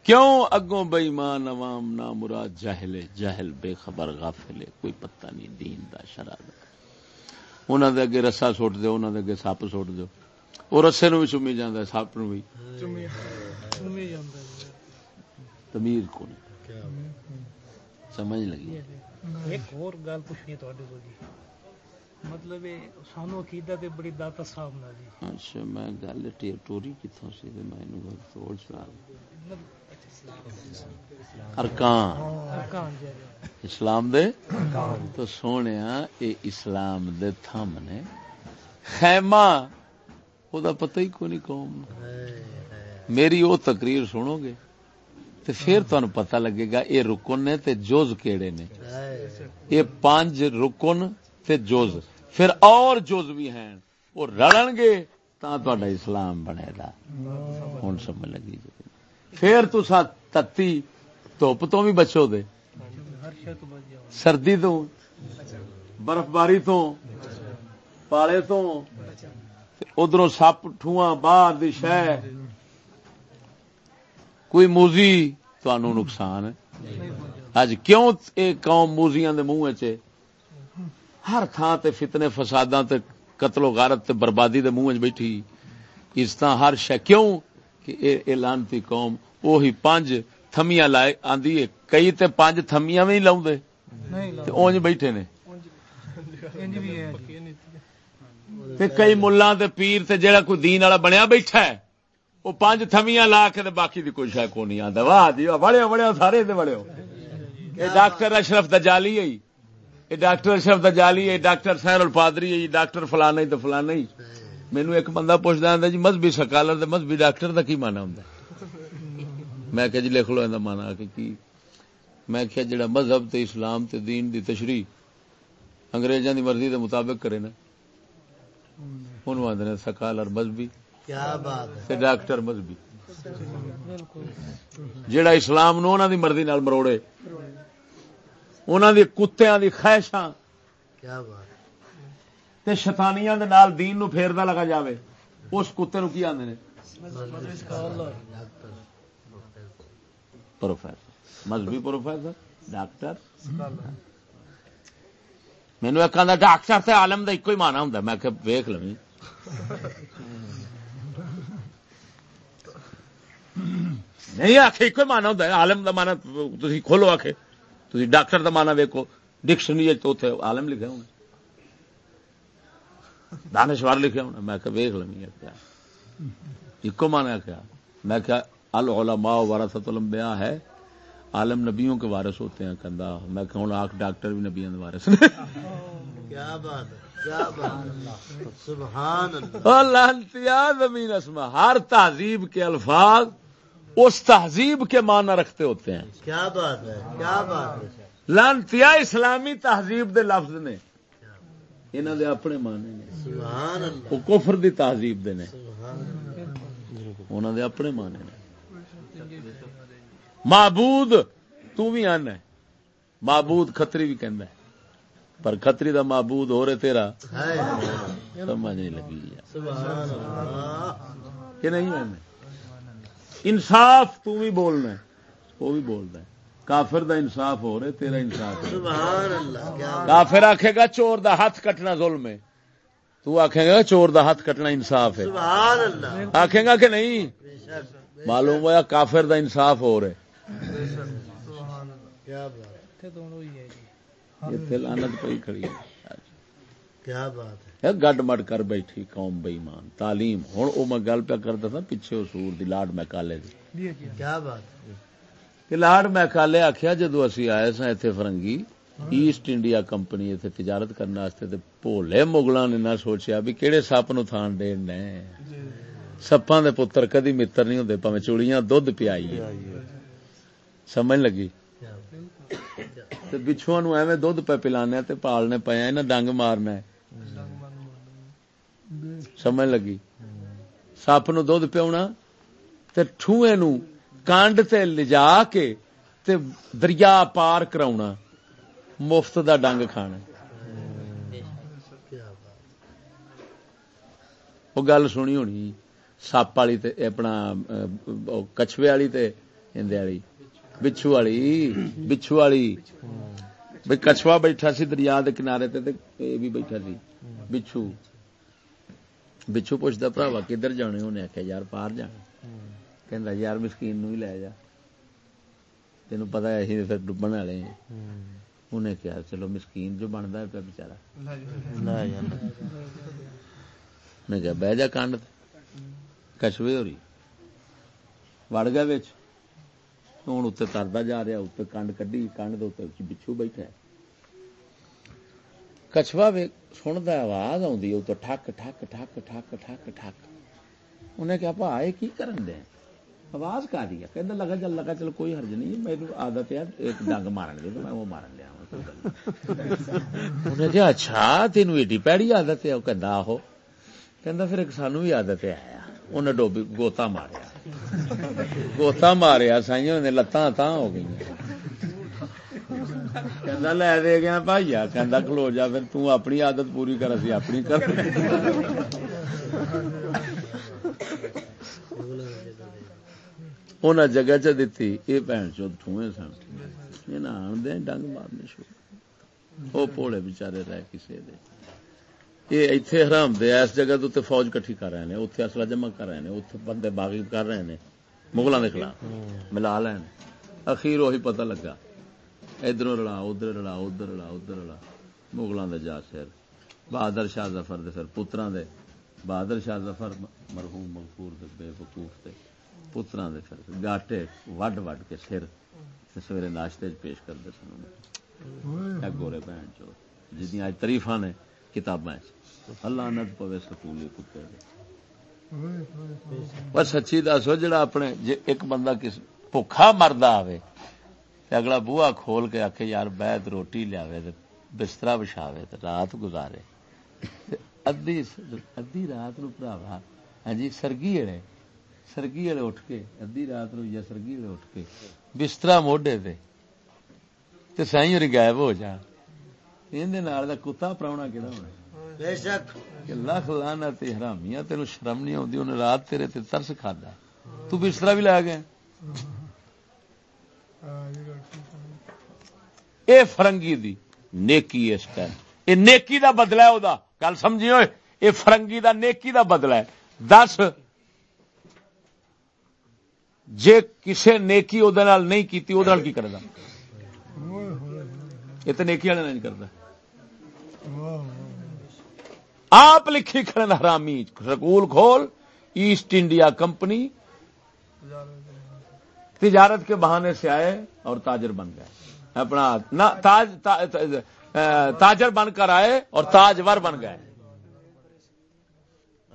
ہے ہے کیوں اگوں بےمان عوام نہ مراد جاہل جاہل بے خبر غافل کوئی پتہ نہیں دین دا شرع دا انہاں دے اگے رسا سٹ دیو انہاں دے اگے سپ سٹ دیو۔ وہ رسے نو بھی چومی جاندا ہے سپ نو بھی چومی جاندا جی تمیز کو نہیں سمجھ لگی؟ ایک اور گل پوچھنی ہے تواڈے کو جی۔ مطلب سانو عقیدہ تے بڑی داتا صاحب نال جی۔ اچھا میں گل ٹوری کتھوں سی تے میں اینو گل توڑ چھڑا ارکان. جی. اسلام دے؟ تو سونیا اے اسلام دے تھم نے. خیمہ. او دا پتہ ہی کوئی نہیں قوم۔ میری او تقریر سنو گے. تے پھر تانوں پتہ لگے گا اے رکن نے تے جز کیڑے نے. یہ پانچ رکن تے جز. پھر اور جز بھی ہیں. وہ رلن گے تا تہاڈا اسلام بنے گا. ہن سمجھ لگی جی. پھر تسا تتی دھوپ تو بھی بچو دے۔ سردی تو برف باری تو، پالے تو ادھر سپ ٹھواں باہر دی شہ کوئی موزی تہن نقصان اج کیوں اے قوم موزیاں دے منہ چ ہر تھان تے فتنے فساداں تے قتل و غارت تے بربادی دے منہ چ بیٹھی۔ اس طرح ہر شے کیوں کہ اے اے لانتی قوم وہی پانچ تھمیاں لائے آندی ہے کئی تے پانچ تھمیاں بھی لاؤں دے۔ نہیں تے اونج بیٹھے نے۔ انج بھی ہے جی۔ تے کئی ملہ تے پیر تے جڑا کوئی دین والا بنیا بیٹھا ہے وہ پانچ تھمیاں لا کے تے باقی دی کوئی شاید کو نہیں آتا واہ جی بڑے بڑے سارے دے بڑے ڈاکٹر اشرف دجالی ہے۔ ڈاکٹر اشرف دجالی ہے ڈاکٹر سہر الفادری ہے ڈاکٹر تو فلانا ہی مینو ایک بندہ پوچھتا ہے جی مذہبی سکالر مذہبی ڈاکٹر دا کی مانا ہوں میں کہ جی لکھ لو یہ مانا کہ کی؟ میں کیا جڑا مذہب تے اسلام تے دین دی تشریح انگریزاں دی مرضی دے مطابق کرے نا انہوں آدھے سکالر مذہبی تے ڈاکٹر مذہبی۔ جڑا اسلام نو انہاں دی مرضی نال مروڑے انہاں دی کتیاں دی خواہشاں کیا بات تے شیطانیاں دے نال دین نو پھیردا لگا جاوے۔ اس کتے نو کی آندے نے؟ Doctor professor. مذہبی پروفیسر، ڈاکٹر۔ مینو ایک آدھا ڈاکٹر تے عالم دا ایکو ہی مانا ہوں میں کہ ویخ لویں۔ نہیں آخ ایک مانا ہوں عالم دا مانا تھی کھولو آخ تھی ڈاکٹر دا مانا ویکو ڈکشنری تو اتنے عالم لکھے ہونا دانشوار لکھے ہونا میں کہ ویخ لویں کیا؟ ایکو مانا کیا؟ میں کیا العلماء ورثت الانبیاء ہے عالم نبیوں کے وارث ہوتے ہیں کندہ میں کہوں آخ ڈاکٹر بھی نبیوں کے وارث نے۔ کیا بات ہے کیا بات ہے۔ سبحان اللہ۔ لانتیا زمین اسما ہر تہذیب کے الفاظ اس تہذیب کے معنی رکھتے ہوتے ہیں۔ کیا بات ہے کیا بات ہے۔ لانتیا اسلامی تہذیب دے لفظ نے۔ انہوں دے اپنے معنی نے سبحان اللہ کفر دی تہذیب دے نے انہوں دے اپنے معنی نے معبود تو بھی آنا ہے معبود کھتری بھی کہندا ہے پر کھتری دا معبود ہو رہے تیرا سمجھ نہیں لگی سبحان اللہ کہ نہیں انصاف تو بھی بولنا ہے وہ بھی بولتا ہے کافر دا انصاف ہو رہے تیرا انصاف کافر آکھے گا چور دا ہاتھ کٹنا ظلم ہے۔ تو آخے گا چور دا ہاتھ کٹنا انصاف ہے۔ آخے گا کہ نہیں؟ معلوم ہوا کافر دا انصاف ہو رہے گڈ مڈ کر بیٹھی قوم بےمان تعلیم ہوں وہ میں گل پہ کرتا تھا پیچھے اصول دی لاڈ میں کالے کیا بات کہ لاڈ میکالے آخیا جدو اسی آئے سا اتنے فرنگی ایسٹ انڈیا کمپنی اتنے تجارت کرنے واسطے تے بھولے مغلاں نے نہ سوچیا بھی کہڑے سپ نو تھان دین نے۔ سپاں دے پتر کدی متر نہیں ہوندے، پاویں چوڑیاں دودھ پیائی سمجھ لگی؟ کیا تے بچھواں نو ایویں دودھ پہ پلانے تے پالنے پے انہاں ڈنگ مارنا ہے سمجھ لگی؟ سپ نو دودھ پیونا تے ٹھوئے نو کانڈ تے لجا کے تے دریا پار کراونا مفت دا ڈنگ کھانا وہ گل سنی ہونی سپ والی تے اپنا کچھوے والی تے اندے والی بچھو والی بچھو والی بھئی کچھوا بیٹھا سی دریا دے کنارے تے تے اے بھی بیٹھا سی بچھو بچھو پوچھدا بھراوا کدھر جانے انہیں آخیا یار پار جانا کہندا یار مسکین نو ہی لے جا تینوں پتا ہے اسی پھر ڈبن والے ہیں انہیں کہا چلو مسکین جو بنتا ہے پیا بچارا میں کہا بہ جا کانڈ۔ کچھوے ہو رہی وڑ گیا بچ ہوں اتنے تردا جا رہا اتنے کنڈ کڈی کنڈ بچھو بیٹھا ہے کچھوا سنتا آواز اتو ٹھک ٹھک ٹھک ٹھک ٹھک ٹھک انہیں کہا پا یہ کی کرن دے آواز کا دی ہے۔ لگا چل لگا چل، کوئی حرج نہیں۔ میری عادت ہے، ایک ڈنگ مارن دی تو میں وہ مارن لیا انہیں کہا اچھا تینوں ایڈی پیڑی عادت ہے وہ کہندا آہو۔ کہندا پھر ایک سانو بھی عادت ہے، آیا۔ انہیں ڈوبی گوتا ماریا۔ گوتا ماریا سائیں نے لتاں تاں ہو گئی کہندا، لے دے گیا بھائیا کہندا، کھلو جا پھر تو اپنی عادت پوری کر، اسی اپنی کر۔ انہیں جگہ چ دیتی یہ بھن چود ٹھوئے سن یہ نہ آن دیں ڈنگ مارنے شروع وہ پوڑے بچارے رہ کسی دے یہ ایتھے حرام دے اس جگہ تو تے فوج کٹھی کر رہے ہیں اتنے اصلہ جمع کر رہے ہیں اتنے بندے باغی کر رہے ہیں مغلوں کے خلاف ملا لین اخیر وہی پتہ لگا ادھر رلا ادھر رلا ادھر رلا ادھر رلا مغلوں دے جا سر بہادر شاہ ظفر دے پھر پتراں دے بہادر شاہ ظفر مرحوم مغفور دے بے وقوف دے پھر گاٹے وڈ وڈ کے سر سویرے ناشتے پیش کرتے سن گورے بہن چو جدیاں اج تعریفاں نے کتاباں چ اللہ نت پوے سکولی کتے پر سچی دسو جڑا اپنے جے ایک بندہ کس بھوکھا مردا آوے تے اگلا بوہا کھول کے آکھے یار بیت روٹی لیاوے تے بستر بچھاوے تے رات گزارے ادھی ادھی رات نو بھراوا ہاں جی سرگی اڑے سرگی اڑے اٹھ کے ادھی رات نو یا سرگی اڑے اٹھ کے بستر موڈے تے تے سائیں اور غائب ہو جا ایندے نال دا کتا پراونا کیڑا ہونا؟ بے شک۔ کہ لکھ لانا تے حرامیاں تینو شرم نہیں آندی انہیں رات تیرے تے ترس کھادا۔ تو بستر بھی لا گیا اے فرنگی دی نیکی اس کا اے نیکی دا بدلہ ہے او دا۔ گل سمجھی ہوئے اے فرنگی دا نیکی دا بدلہ ہے۔ دس جے کسے نیکی او نال نہیں کیتی او نال کی کرے گا؟ یہ تو نیکی والے نہیں کرتا۔ آپ لکھی کھڑے نا حرامی سکول کھول ایسٹ انڈیا کمپنی تجارت کے بہانے سے آئے اور تاجر بن گئے۔ اپنا نہ تاج تا- تا- تاجر بن کر آئے اور تاجور بن گئے۔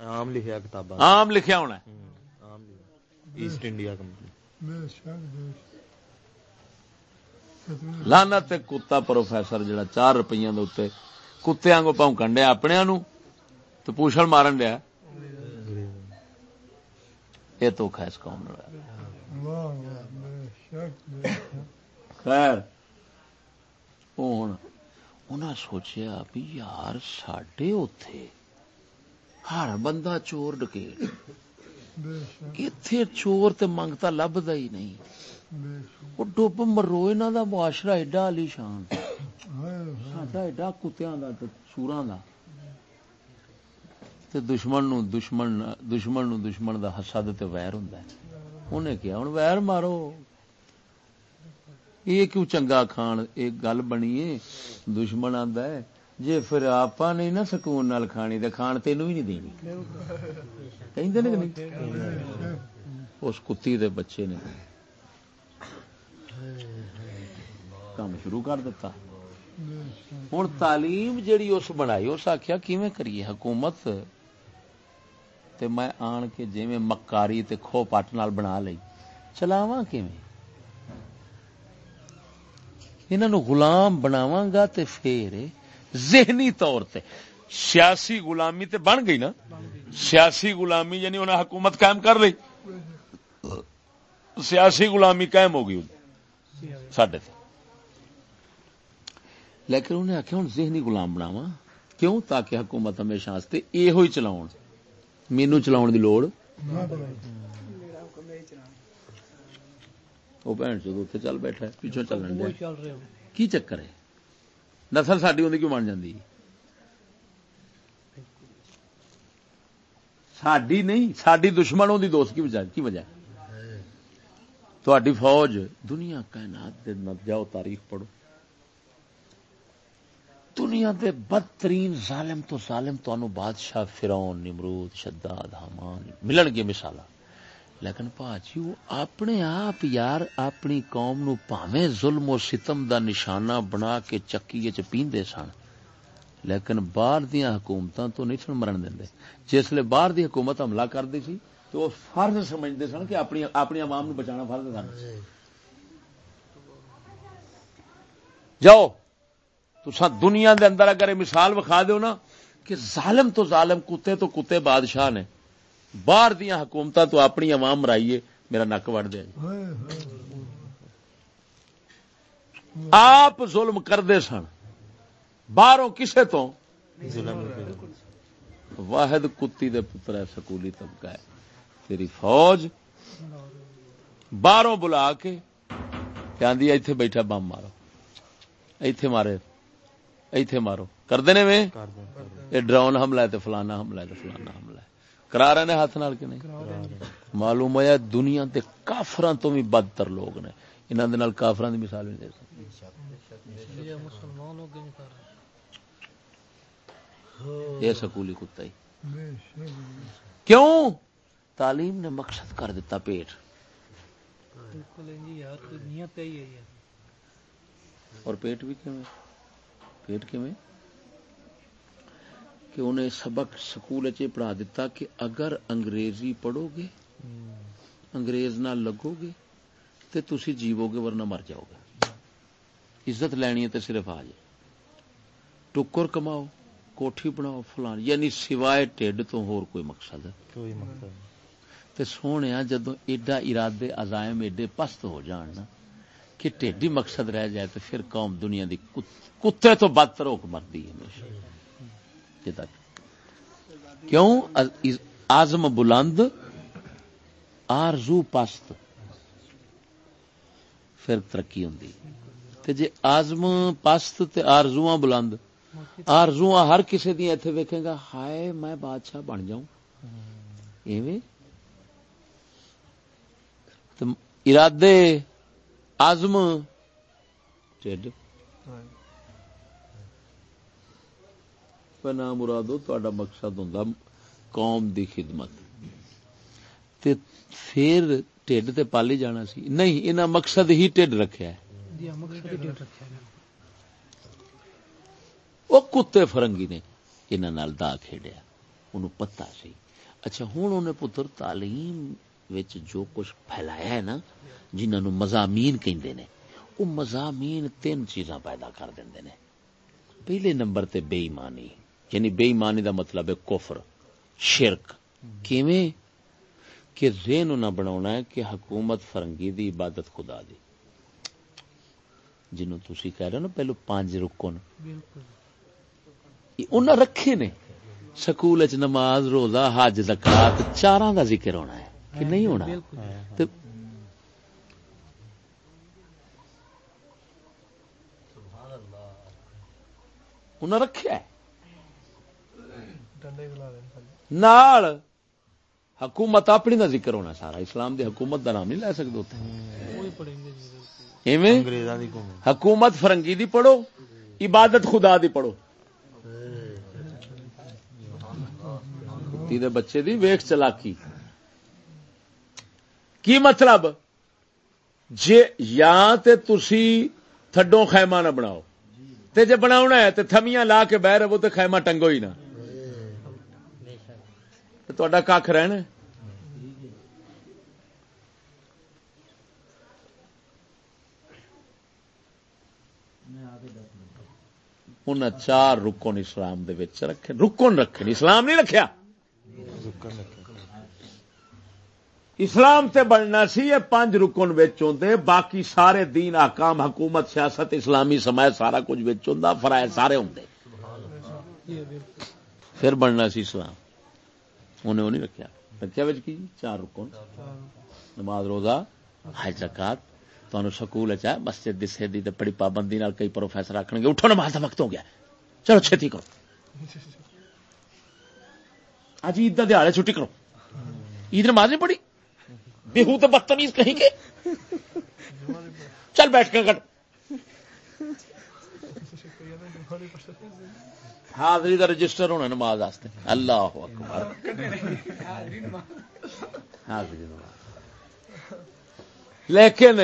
عام لکھیا کتاباں۔ عام لکھیا ہونا ہے۔ ایسٹ انڈیا کمپنی لانا تے کتا پروفیسر جڑا چار دے اتنے کتےاں کو پونکن ڈیا اپنے نو تو پوچھل مارن ڈیا یہ تو خیس قوم نال خیر۔ سوچیا بھی یار ساڈے اتے ہر بندہ چور ڈکیٹ اتے چور تے منگتا لبدا ہی نہیں۔ وہ ڈب مرو انہوں دا معاشرہ ایڈا علی شان۔ ساڈا ایڈا کتیاں دا تے سوراں دا۔ تے دشمن نو دشمن دشمن نو دشمن دا حسد تے ویر ہوندا ہے۔ انہیں کیا ہن ویر مارو۔ یہ کیوں چنگا کھان؟ ایک گل بنی ہے دشمن آندا ہے جے پھر آپا نہیں نا سکون نال کھانی تے کھان تینوں ہی نہیں دینی۔ کہ نہیں؟ اس کتی دے بچے نے کام شروع کر دیتا ہوں تعلیم جیڑی اس بنائی، اس آخیا کیویں کریے حکومت؟ تے میں آن کے جویں مکاری تے کھو پٹ نال بنا لئی۔ چلاواں کیویں؟ انہاں نو غلام بناواں گا تے پھر ذہنی طور تے۔ سیاسی غلامی تے بن گئی نا۔ سیاسی غلامی یعنی انہیں حکومت قائم کر لی سیاسی غلامی قائم ہو گئی۔ سڈے لیکن انہیں آخیا ہوں ذہنی غلام بناوا کیوں؟ تاکہ حکومت ہمیشہ واسطے یہ ہی چلاؤ مینو چلاؤ دی لوڑ۔ وہ بھن چل بیٹھا پیچھوں چلن دیا۔ کی چکر ہے؟ نسل ساری ہوندی کیوں بن جاندی؟ ساڈی نہیں، ساڈی دشمن ہوندی دوست کی وجہ کی وجہ؟ تہاڈی فوج، دنیا کائنات دے جاؤ، تاریخ پڑھو۔ دنیا دے بدترین ظالم تو ظالم، تانوں بادشاہ فرعون، نمرود، شداد، حامان، ملن گے مثالاں۔ لیکن پاجی، وہ اپنے آپ یار اپنی قوم نو پاویں ظلم و ستم دا نشانہ بنا کے چکی چ پیندے سن۔ لیکن باہر دیا حکومتاں تو نہیں سن مرن دے جسے باہر دی حکومت حملہ کردی سی، تو وہ فرض سمجھتے سن کہ اپنی اپنی عوام نو بچانا فرض سن۔ جاؤ تسا دنیا دے اندر اگر مثال وکھا دیو نا کہ ظالم تو ظالم، کتے تو کتے، بادشاہ نے۔ باہر دیا حکومت تو اپنی عوام مرائیے میرا نک وڑ دیا آپ ظلم کرتے سن۔ باہروں کسے تو؟ واحد کتی دے پتر ہے سکولی طبقہ ہے۔ تیری فوج باہروں بلا کے آدھی ایتھے بیٹھا بم مارو۔ ایتھے مارے۔ ایتھے مارو۔ کرتے نے میں؟ یہ ڈرون حملہ ہے تو فلانا حملہ ہے تو فلانا حملہ ہے۔ کرا رہے نے ہاتھ نال کہ نہیں؟ معلوم ہوا دنیا کے کافران تو بھی بدتر لوگ نے۔ انہوں دے نال دی مثال نہیں دے سکتے۔ یہ سکولی کتا ہی۔ کیوں؟ تعلیم نے مقصد کر دیتا پیٹ۔ جی اور پیٹ بھی کیویں پیٹ کیویں کہ انہیں سبق سکول پڑھا دیتا کہ اگر انگریزی پڑھو گے انگریز نہ لگو گے تے تسی جیو گے ورنہ مر جاؤ گے عزت لینی ہے تے صرف آ جائے ٹکر کماؤ کوٹھی بناؤ فلان یعنی سوائے ٹھڈ تو ہور کوئی مقصد۔ ہے کوئی مقصد۔ تے سونے جدو ایڈا ارادے عزائم ایڈے پست ہو جان نا کہ ٹیڈی مقصد رہ جائے تو پھر قوم دنیا دی کت- کتے تو بدتر ہو کے مرتی ہے۔ ہمیشہ یہ تک کیوں؟ از- آزم بلند، آرزو پست۔ پھر ترقی ہوندی۔ تے جے آزم پست تے آرزواں بلند۔ آرزواں ہر کسے دی ایتھے ویکھے گا، ہائے، میں بادشاہ بن جاؤں۔ ایویں؟ تے ارادے عزم ٹھڈ۔ پر نام مرادو تہاڈا مقصد ہوندا قوم دی خدمت۔ تے پھر ٹھڈ تے پالی جانا سی۔ نہیں انہاں مقصد ہی ٹھڈ رکھیا ہے۔ جی ہے۔ وہ کتے فرنگی نے انہاں نال دا کھیڈیا۔ انہوں پتہ سی۔ اچھا ہن انہیں پتر تعلیم وچ جو کچھ پھیلایا ہے نا جنہاں نو مضامین کہندے نے وہ مضامین تین چیزاں پیدا کر دیندے نے۔ پہلے نمبر تے بے ایمانی۔ یعنی بے ایمانی دا مطلب ہے کفر شرک۔ کیویں؟ کہ ذہن نہ بناونا ہے کہ حکومت فرنگی دی عبادت خدا دی۔ جنوں تسی کہہ رہے ہو نا پہلو پانچ رکن۔ انہاں رکھے نے۔ سکول چ نماز روزہ حج زکات چاراں دا ذکر ہونا ہے کہ نہیں ہونا؟ تے انہاں رکھیا ہے۔ نال حکومت اپنی دا ذکر ہونا سارا اسلام دی حکومت دا نام نہیں لے پڑھیں گے جی ایویں حکومت فرنگی دی پڑھو عبادت خدا دی پڑھو۔ کتی دے بچے دی ویخ چلاکی۔ کی مطلب؟ جے یا تے تسی تھڈوں خیمہ نہ بناؤ۔ تے جے بناونا ہے تے تھمیاں لا کے بہ رہو تے خیمہ ٹنگو ہی نہ۔ تے تہاڈا کھ رہنا ہے؟ انہاں چار رکن اسلام دے وچ رکھے رکن رکھے اسلام نہیں رکھیا اسلام تے بننا سی یہ پانچ رکن وچ ہوندے باقی سارے دین احکام حکومت سیاست اسلامی سماج سارا کچھ وچ ہوندا فرائض سارے ہوندے پھر بننا سی اسلام انہیں وہ نہیں رکھیا رکھیا وچ کی جی، چار رکن نماز، روزہ، حج زکات تانوں سکول چ مسجد دی سیدھی تے بڑی پابندی نال کئی پروفیسر آکھن گے، اٹھو نماز دا وقت ہو گیا۔ چلو چھتی کرو۔ اج عید دا دیہڑے چھٹی کرو۔ عید نماز نہیں پڑھی؟ بےحو تو بدتمیز کہیں کے چل بیٹھ کے کٹ حاضری دا رجسٹر ہونا نماز واسطے۔ اللہ اکبر۔ حاضری نماز۔ لیکن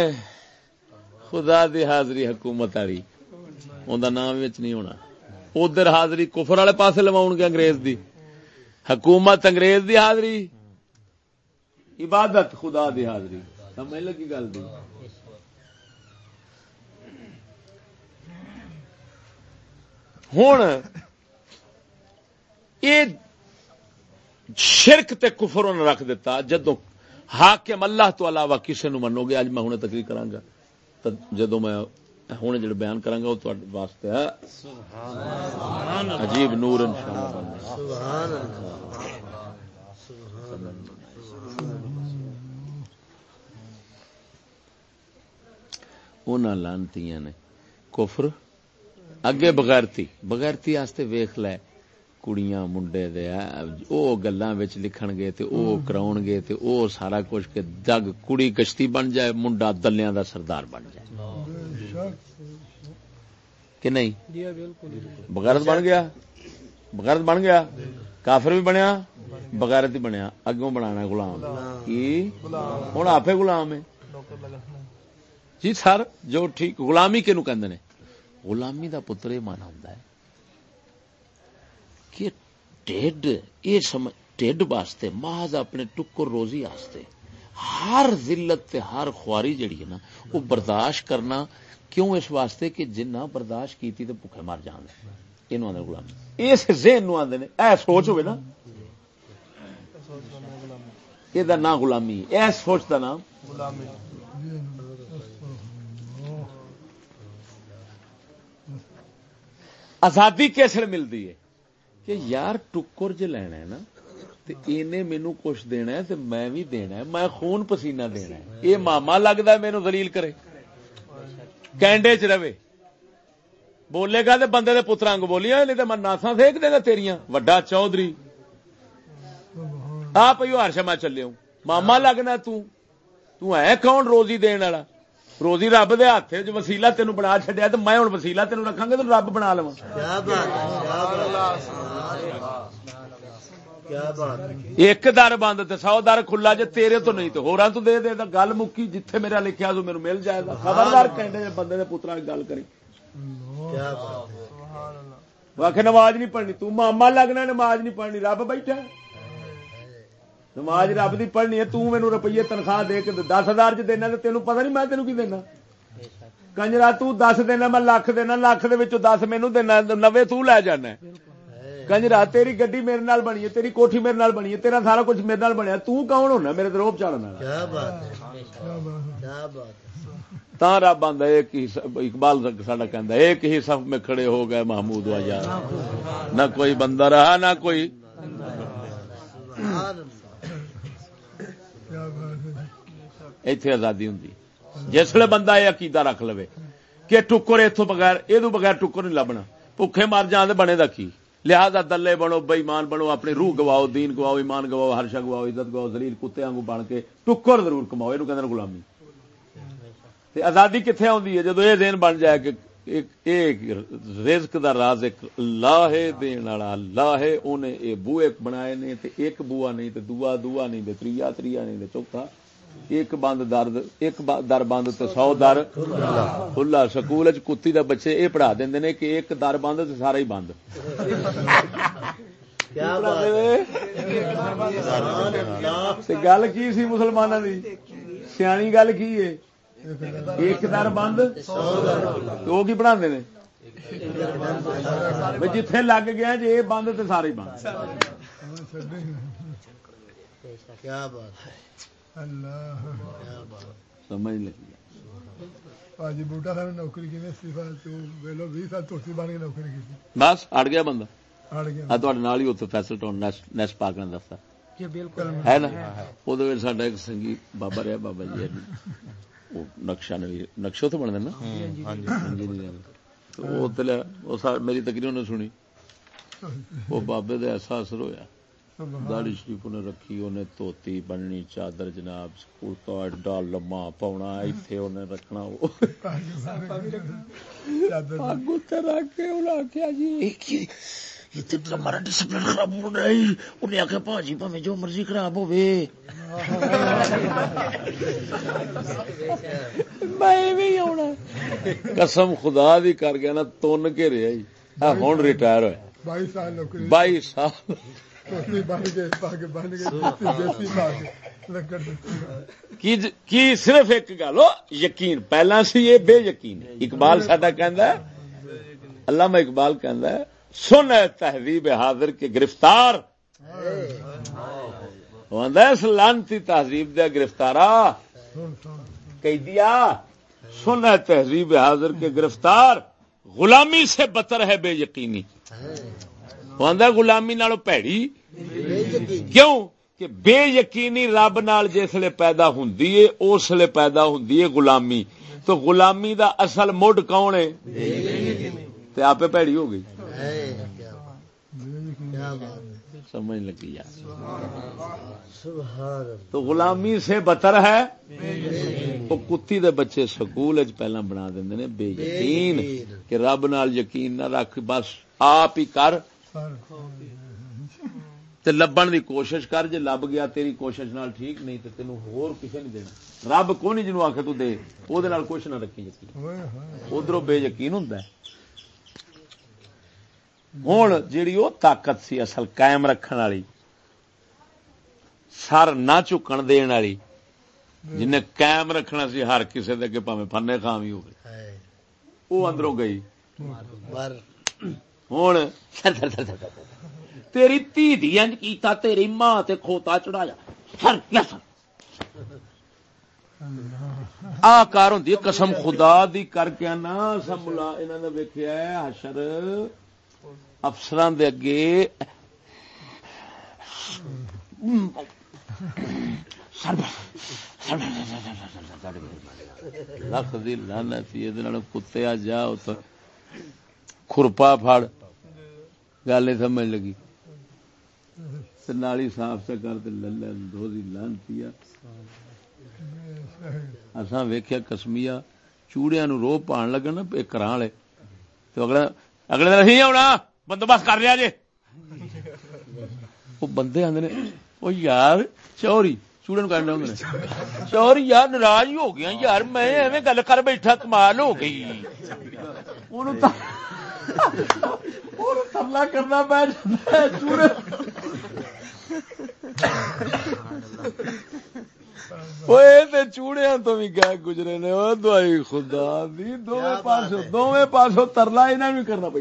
خدا دی حاضری حکومت والی، اوندا نام وچ نہیں ہونا۔ ادھر حاضری کفر والے پاسے لواؤ گے انگریز دی۔ حکومت انگریز دی حاضری۔ عبادت خدا دی حاضری۔ سمجھ لگی گل دی؟ ہوں یہ شرک تے کفر انہوں نے رکھ دیتا جدو حاکم اللہ تو علاوہ کسے نو منو گے؟ اج میں ہوں تقریر کراں گا۔ تو جدو میں ہوں جڑا بیان کراں گا، وہ تواڈے واسطے ہے۔ عجیب نور انشاءاللہ بننا سبحان اللہ۔ انہاں لانتیاں نے کفر، اگے بغیرتی بغیرتی واسطے ویکھ لے۔ او گلاں وچ لکھن گے تے او کراون گے تے او سارا کچھ کہ جگ کڑی کشتی بن جائے منڈا دلیاں دا سردار بن جائے بے شک کہ نہیں جی بالکل بغیرت بن گیا بغیرت بن گیا کافر بھی بنیا بغیرت ہی بنیا اگوں بنانا غلام کی ہوں آپ غلام ہے جی سر جو ٹھیک غلامی کنو نے غلامی دا پتر یہ ہوندا ہے کہ ٹیڈ یہ سمجھ ٹیڈ واسطے، محض اپنے ٹکر روزی واسطے، ہر ذلت تے ہر خواری جڑی ہے نا، وہ برداشت کرنا کیوں اس واسطے کہ جنہ برداشت کیتی تے بھوکے مر جان اینو آندے غلامی اس ذہن نو آندے نے، اے سوچ ہوے نا۔ یہ دا نام غلامی، اے سوچ دا نام۔ آزادی کیسے ملتی ہے؟ کہ یار ٹکر ج لینا ہے نا اینے مینو کچھ دینا ہے تو میں بھی دینا ہے، میں خون پسینہ دینا ہے۔ یہ ماما لگتا ہے مینو دلیل کرے۔ کینڈے چ رہے۔ بولے گا تو بندے دے پتر انگ بولیاں نہیں تو میں ناسا سیک دے گا تیریاں۔ وڈا چودھری۔ آپ ہر شما چلے ہوں۔ ماما لگنا تو تو ہے کون روزی دین والا؟ روزی رب دے ہاتھ چ وسیلہ تینوں بنا چڈیا تو میں ہوں وسیلہ تینوں رکھا گا تو رب بنا لوا ایک در بند تے سو در کھلا جے تیرے تو نہیں تو ہوراں تو دے دے تا گل مکی جتھے میرا لکھیا تو میرے مل جائے گا خبردار کہندے بندے دے پتراں دی گل کری کیا بات ہے واخ نماز نہیں پڑھنی تو ماما لگنا نماز نہیں پڑھنی رب بیٹھا ہے۔ نماز رب دی پڑھنی ہے تو مینوں روپیے تنخواہ دے کے دس ہزار چ دینا تے تینوں پتہ نہیں میں تینوں کی دینا۔ کنجرا تو دینا میں لاکھ دینا لاکھ دے وچوں مینوں دینا نوے تو لے جانا۔ کنجرا تیری گڈی میرے نال بنی ہے تیری کوٹھی میرے نال بنی ہے تیرا سارا کچھ میرے نال بنیا۔ تو کون ہونا میرے تے روب چڑھن والا؟ کیا بات ہے؟ کیا بات ہے؟ تا رب آندا ایک ہی اقبال ساڈا کہندا ایک ہی صف میں کھڑے ہو گئے محمود و یار نہ کوئی بندہ رہا نہ کوئی سبحان اللہ۔ ایتھے آزادی ہوندی۔ جسلے بندہ یہ عقیدہ رکھ لوے کہ ٹکر اتوں بغیر یہ بغیر ٹکر نہیں لبنا۔ بھوکے مر جان تے بنے دا کی؟ لہذا دلے بنو بےمان بنو، اپنی روح گواؤ، دین گواؤ، ایمان گواؤ، ہر شا گواؤ، عزت گواؤ زلیل کتے وانگو بن کے ٹکر ضرور کماؤ۔ یہ کہندے نے غلامی۔ تے آزادی کتنے آندی ہے؟ جدو یہ دین بن جائے کہ رزق دا راز ایک اللہ ہے دین والا اللہ ہے اونے اے بوئے بنائے نے تے ایک بوا نہیں تے دوا دوا نہیں تے تریا تریا نہیں تے چوتھا۔ ایک بند درد ایک در بند تے سو در۔ کھلا سکول وچ کتی دے بچے اے پڑھا دیندے نے کہ ایک در بند تے سارا ہی بند۔ گل کی سی مسلماناں دی؟ سیانی گل کی ہے؟ ایک در بند وہ کی پڑھا نے بھی جتھے لگ گیا جی یہ بند تے سارے ہی بند کیا بات ہے اللہ کیا بات سمجھ لگی ਭਾਜੀ ਬੂਟਾ ਸਾਹਿਬ ਨੇ ਨੌਕਰੀ ਕਿਵੇਂ ਸਿਫਾ ਤੂੰ ਵੇਲੋ 20 ਸਾਲ ਤੁਰਸੀ ਬਣ ਕੇ ਨੌਕਰੀ ਕੀਤੀ ਬਸ ਅੜ ਗਿਆ ਬੰਦਾ ਹਟ ਗਿਆ ਆ ਤੁਹਾਡੇ ਨਾਲ ਹੀ ਉੱਥੇ Faisal town nest nest park ਨੇ ਦੱਸਦਾ یہ بالکل ਹੈ ਨਾ ਉਹਦੇ ਵਿੱਚ ਸਾਡਾ ਇੱਕ ਸੰਗੀਤ ਬਾਬਾ ਰਿਹਾ ਬਾਬਾ ਜੀ نقشہ نقشہ تو بن میری تقریر نے سنی وہ بابے دا ایسا اثر ہویا داڑی شریف نے رکھی انہیں توتی بننی چادر جناب کرتا ایڈا لما پاؤنا ایتھے انہیں رکھنا وہ آگو تیرا کے انہیں آکھیا جی جتنے تو ہمارا ڈسپلن خراب ہو رہا ہے انہیں آخیا پاجی پہ جو مرضی خراب ہوے میں بھی آنا قسم خدا دی کر گیا نا تن کے رہا ہوں ریٹائر ہوا بائی سال کی صرف ایک گل یقین پہلا سی یہ بے یقین اقبال ساڈا کہ ہے علامہ اقبال کہندا سن ہے تہذیب حاضر کے گرفتار اس لانتی تہذیب دیا گرفتارا۔ قیدیا سن ہے تہذیب حاضر کے گرفتار غلامی سے بتر ہے بے یقینی۔ آدھا غلامی نالو پیڑی۔ کیوں؟ کہ بے یقینی رب نال جسلے پیدا ہوں اسلے پیدا ہوں غلامی۔ تو غلامی دا اصل مڈ کون ہے؟ آپ پیڑی ہو گئی۔ سمجھ لگی یار۔ تو غلامی سے بتر ہے۔ وہ کتی دے بچے سکول پہلا بنا دیندے نے بے یقین۔ کہ رب نال یقین نہ رکھ بس آپ ہی کر۔ تے لبن دی کوشش کر جے لب گیا تیری کوشش نال ٹھیک نہیں تے تینوں ہور کسے نہیں دینا۔ رب کو نہیں جنوں آکھے تو دے او دے نال کچھ نہ رکھی یقین۔ ادھروں بے یقین ہوں ہوں جیڑی وہ طاقت سی اصل قائم رکھن والی سر نہ چکن دین والی جنہیں قائم رکھنا سی ہر کسی دے اگے پاویں فنے خام ہی ہوگی وہ اندروں گئی ہوں تیری دھی دی انج کیتا تیری ماں تے کھوتا چڑھایا کیا سر آ کار ہوں قسم خدا دی کر کے نا سب ملا انہوں نے ویکیا حشر افسران دے اگے لکھ دی لعنت یہ نال کتے جا اتر کھرپا پھڑ گل نہیں سمجھ لگی۔ تے نالی صاف سے کر تے للے دو دی اساں ویکھیا کسمیا چوڑیاں نو رو پان لگن نا ایک کراں والے تو اگلا، اگلے دن نہیں آنا بندوبست کر لیا جے وہ بندے آندے نے وہ یار چوری چوڑے نو کہنے ہوندے نے چوری یار ناراض ہی ہو گیا یار میں ایویں گل کر بیٹھا کمال ہو گئی۔ ترلا کرنا پੈ جاندا ہے چوڑے چوڑیا تو بھی گئے گزرے نے دوائی خدا دی دونوں پاسوں دونوں پاسوں ترلا انہوں بھی کرنا پہ